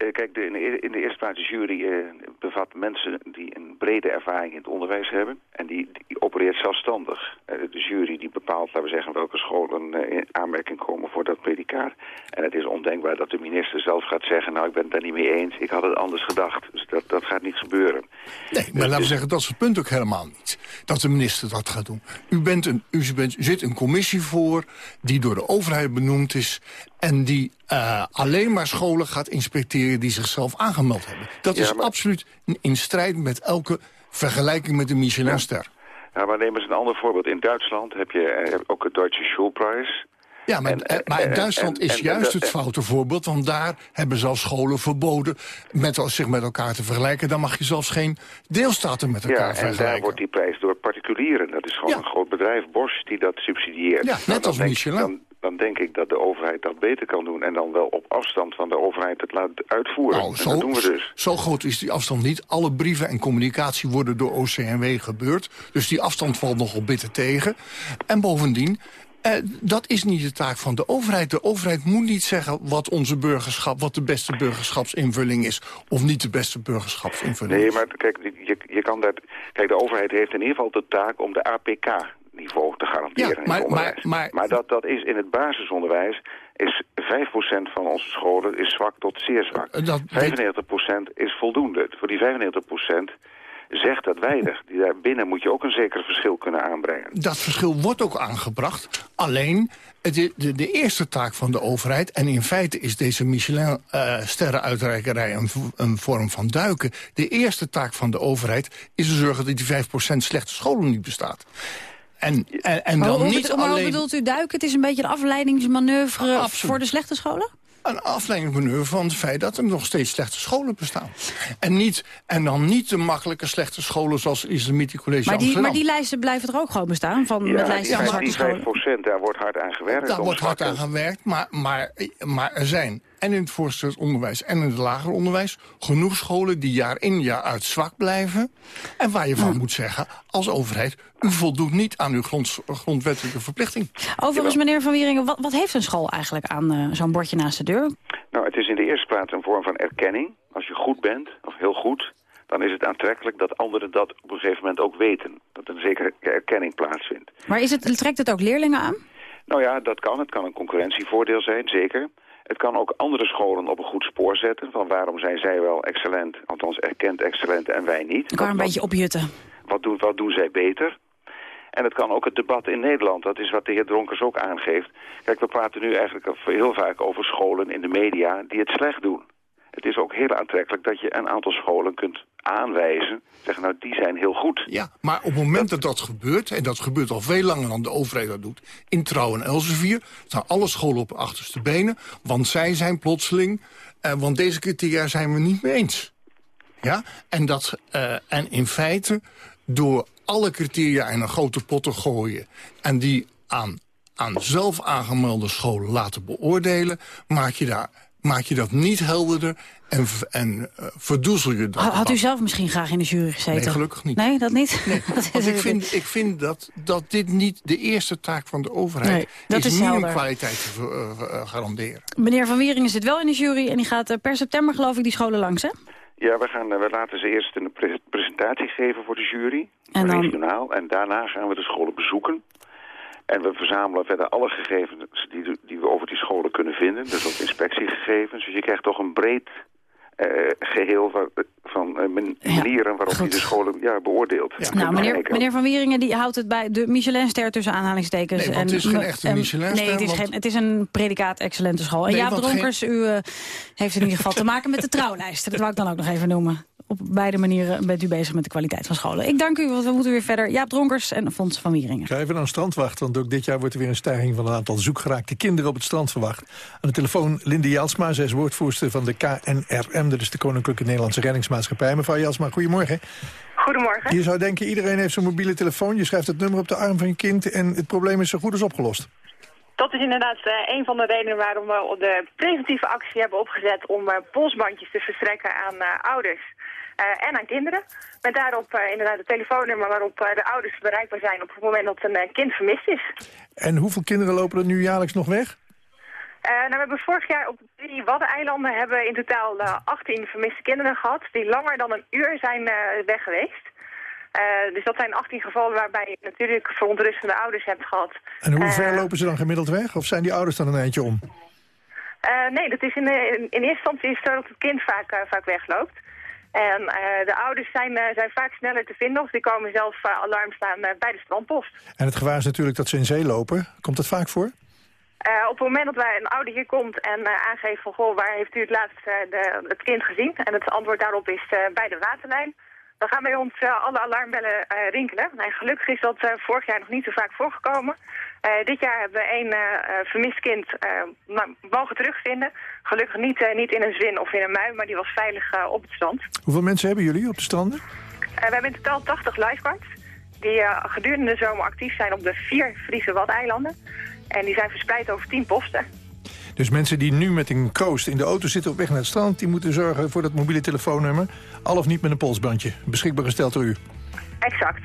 Uh, kijk, de, in, de, in, de, eerste plaats de jury bevat mensen die een brede ervaring in het onderwijs hebben. En die, die opereert zelfstandig. de jury die bepaalt, laten we zeggen, welke scholen in aanmerking komen voor dat predicaat. En het is ondenkbaar dat de minister zelf gaat zeggen, nou ik ben het daar niet mee eens. Ik had het anders gedacht. Dus dat, dat gaat niet gebeuren. Nee, maar laten we zeggen, dat is het punt ook helemaal niet. Dat de minister dat gaat doen. U, bent een, u, bent, zit een commissie voor die door de overheid benoemd is... en die uh, alleen maar scholen gaat inspecteren die zichzelf aangemeld hebben. Dat ja, is maar... absoluut in strijd met elke vergelijking met de Michelinster. Ja, maar neem eens een ander voorbeeld. In Duitsland heb je eh, ook het Deutsche Schulpreis. Ja, maar, en, maar in Duitsland en, is juist het foute voorbeeld. Want daar hebben ze al scholen verboden met, zich met elkaar te vergelijken. Dan mag je zelfs geen deelstaten met elkaar ja, vergelijken. en daar wordt die prijs door particulieren. Dat is gewoon een groot bedrijf, Bosch, die dat subsidieert. Ja, net als Michelin. Dan, dan denk ik dat de overheid dat beter kan doen. En dan wel op afstand van de overheid het laat uitvoeren. Nou, zo, dat doen we dus. Zo groot is die afstand niet. Alle brieven en communicatie worden door OCMW gebeurd. Dus die afstand valt nogal bitter tegen. En bovendien, uh, dat is niet de taak van de overheid. De overheid moet niet zeggen wat onze burgerschap, wat de beste burgerschapsinvulling is, of niet de beste burgerschapsinvulling. Nee, maar kijk, je, je kan dat. Kijk, de overheid heeft in ieder geval de taak om de APK niveau te garanderen ja, maar, in het onderwijs. Maar, maar, maar dat, dat is in het basisonderwijs is 5% van onze scholen is zwak tot zeer zwak. 95% is voldoende. Voor die 95% zegt dat weinig. Daarbinnen moet je ook een zeker verschil kunnen aanbrengen. Dat verschil wordt ook aangebracht. Alleen, de, de, de eerste taak van de overheid... en in feite is deze Michelin-sterrenuitreikerij uh, een, een vorm van duiken... de eerste taak van de overheid is te zorgen dat die 5% slechte scholen niet bestaat. En, en, en dan niet bedoelt, alleen... bedoelt u duiken? Het is een beetje een afleidingsmanoeuvre voor de slechte scholen? Een afleidingsmanoeuvre van het feit dat er nog steeds slechte scholen bestaan. En, niet, en dan niet de makkelijke slechte scholen zoals Islamitisch College maar die, Amsterdam. Maar die lijsten blijven er ook gewoon bestaan? Van, ja, met lijsten ja, maar die 5 daar wordt hard aan gewerkt. Daar wordt hard aan gewerkt, maar, maar, maar er zijn en in het voortgezet onderwijs en in het lager onderwijs... genoeg scholen die jaar in jaar uit zwak blijven... en waar je van moet zeggen, als overheid... u voldoet niet aan uw grond, grondwettelijke verplichting. Overigens, meneer Van Wieringen, wat, wat heeft een school eigenlijk aan uh, zo'n bordje naast de deur? Nou, het is in de eerste plaats een vorm van erkenning. Als je goed bent, of heel goed, dan is het aantrekkelijk dat anderen dat op een gegeven moment ook weten. Dat er een zekere erkenning plaatsvindt. Maar is het, trekt het ook leerlingen aan? Nou ja, dat kan. Het kan een concurrentievoordeel zijn, zeker. Het kan ook andere scholen op een goed spoor zetten. Van waarom zijn zij wel excellent, althans erkend excellent en wij niet. kan een beetje opjutten. Wat doen, wat doen zij beter? En het kan ook het debat in Nederland. Dat is wat de heer Dronkers ook aangeeft. Kijk, we praten nu eigenlijk heel vaak over scholen in de media die het slecht doen. Het is ook heel aantrekkelijk dat je een aantal scholen kunt aanwijzen. Zeggen, nou, die zijn heel goed. Ja, maar op het moment dat dat gebeurt... en dat gebeurt al veel langer dan de overheid dat doet... in Trouw en Elsevier staan alle scholen op achterste benen... want zij zijn plotseling... Uh, want deze criteria zijn we niet mee eens. Ja, en, dat, uh, en in feite door alle criteria in een grote pot te gooien... en die aan, aan zelf aangemelde scholen laten beoordelen... maak je, daar, maak je dat niet helderder en, en uh, verdoezel je dat. Had u zelf misschien graag in de jury gezeten? Nee, gelukkig niet. Nee, dat niet? Nee, want ik vind, ik vind dat, dat dit niet de eerste taak van de overheid nee, dat is. is minimumkwaliteit te uh, uh, garanderen. Meneer Van Wieringen zit wel in de jury en die gaat per september geloof ik die scholen langs, hè? Ja, we, gaan, we laten ze eerst een presentatie geven voor de jury, en dan... regionaal. En daarna gaan we de scholen bezoeken. En we verzamelen verder alle gegevens die, die we over die scholen kunnen vinden. Dus ook inspectiegegevens. Dus je krijgt toch een breed uh, geheel van, van uh, manieren waarop je de scholen ja, beoordeelt. Ja. Nou, meneer, meneer Van Wieringen die houdt het bij de Michelinster tussen aanhalingstekens. Nee, want het is geen echte Michelinster. Nee, het is, want... geen, het is een predicaat excellente school. En nee, Jaap Dronkers, geen... u uh, heeft in ieder geval te maken met de trouwlijst. Dat wou ik dan ook nog even noemen. Op beide manieren bent u bezig met de kwaliteit van scholen. Ik dank u, want we moeten weer verder. Jaap Dronkers en Fons van Wieringen. Ga even naar een strandwacht, want ook dit jaar wordt er weer een stijging van een aantal zoekgeraakte kinderen op het strand verwacht. Aan de telefoon Linde Jalsma, zij is woordvoerster van de KNRM, dat is de Koninklijke Nederlandse Reddingsmaatschappij. Mevrouw Jalsma, goedemorgen. Goedemorgen. Je zou denken, iedereen heeft zijn mobiele telefoon, je schrijft het nummer op de arm van je kind en het probleem is zo goed als opgelost. Dat is inderdaad uh, een van de redenen waarom we de preventieve actie hebben opgezet om polsbandjes te verstrekken aan uh, ouders. En aan kinderen. Met daarop uh, inderdaad het telefoonnummer waarop uh, de ouders bereikbaar zijn op het moment dat een kind vermist is. En hoeveel kinderen lopen er nu jaarlijks nog weg? Nou, we hebben vorig jaar op drie Waddeneilanden hebben in totaal 18 vermiste kinderen gehad die langer dan een uur zijn weg geweest. dus dat zijn 18 gevallen waarbij je natuurlijk verontrustende ouders hebt gehad. En hoe ver lopen ze dan gemiddeld weg? Of zijn die ouders dan een eindje om? nee, dat is in, in, in, eerste instantie is het zo dat het kind vaak, vaak wegloopt. En uh, de ouders zijn, uh, zijn vaak sneller te vinden of die komen zelf uh, alarm staan bij de strandpost. En het gevaar is natuurlijk dat ze in zee lopen. Komt dat vaak voor? Op het moment dat wij een ouder hier komt en aangeeft van... goh, waar heeft u het laatst de, het kind gezien? En het antwoord daarop is bij de waterlijn. Dan gaan bij ons alle alarmbellen rinkelen. En gelukkig is dat vorig jaar nog niet zo vaak voorgekomen. Uh, dit jaar hebben we één uh, vermist kind uh, mogen terugvinden. Gelukkig niet, niet in een zwin of in een mui, maar die was veilig op het strand. Hoeveel mensen hebben jullie op de stranden? we hebben in totaal 80 lifeguards die gedurende de zomer actief zijn op de vier Friese Waddeilanden. En die zijn verspreid over 10 posten. Dus mensen die nu met een kroost in de auto zitten op weg naar het strand... die moeten zorgen voor dat mobiele telefoonnummer... al of niet met een polsbandje, beschikbaar gesteld door u. Exact.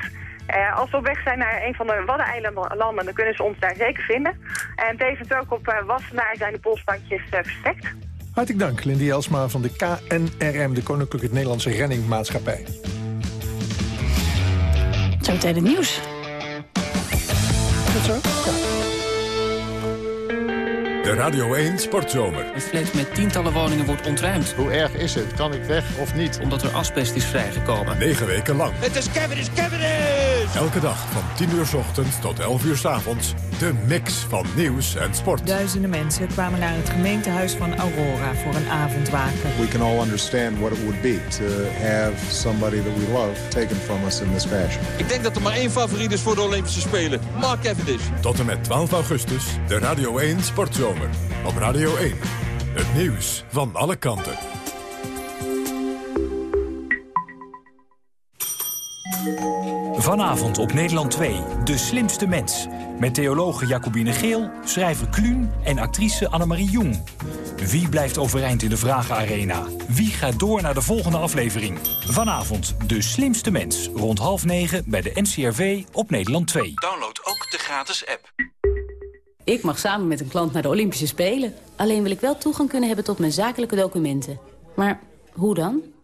Uh, als we op weg zijn naar een van de Waddeneilanden, dan kunnen ze ons daar zeker vinden. En tevens ook op uh, Wassenaar zijn de polsbandjes uh, verstrekt. Hartelijk dank, Lindy Elsma van de KNRM, de Koninklijke Nederlandse Renningmaatschappij. Zo meteen het nieuws. Goed zo? Ja. De Radio 1 Sportzomer. Het flat met tientallen woningen wordt ontruimd. Hoe erg is het? Kan ik weg of niet? Omdat er asbest is vrijgekomen. Negen weken lang. Het is Kevin, is Kevin! Elke dag van 10 uur s ochtends tot 11 uur s avonds. De mix van nieuws en sport. Duizenden mensen kwamen naar het gemeentehuis van Aurora voor een avondwaken. We can all understand what it would be to have somebody that we love taken from us in this fashion. Ik denk dat er maar één favoriet is voor de Olympische Spelen. Mark Cavendish. Tot en met 12 augustus, de Radio 1 Sportzomer. Op Radio 1. Het nieuws van alle kanten. Vanavond op Nederland 2, De Slimste Mens. Met theologe Jacobine Geel, schrijver Kluun en actrice Annemarie Jong. Wie blijft overeind in de Vragenarena? Wie gaat door naar de volgende aflevering? Vanavond De Slimste Mens. Rond half negen bij de NCRV op Nederland 2. Download ook de gratis app. Ik mag samen met een klant naar de Olympische Spelen. Alleen wil ik wel toegang kunnen hebben tot mijn zakelijke documenten. Maar hoe dan?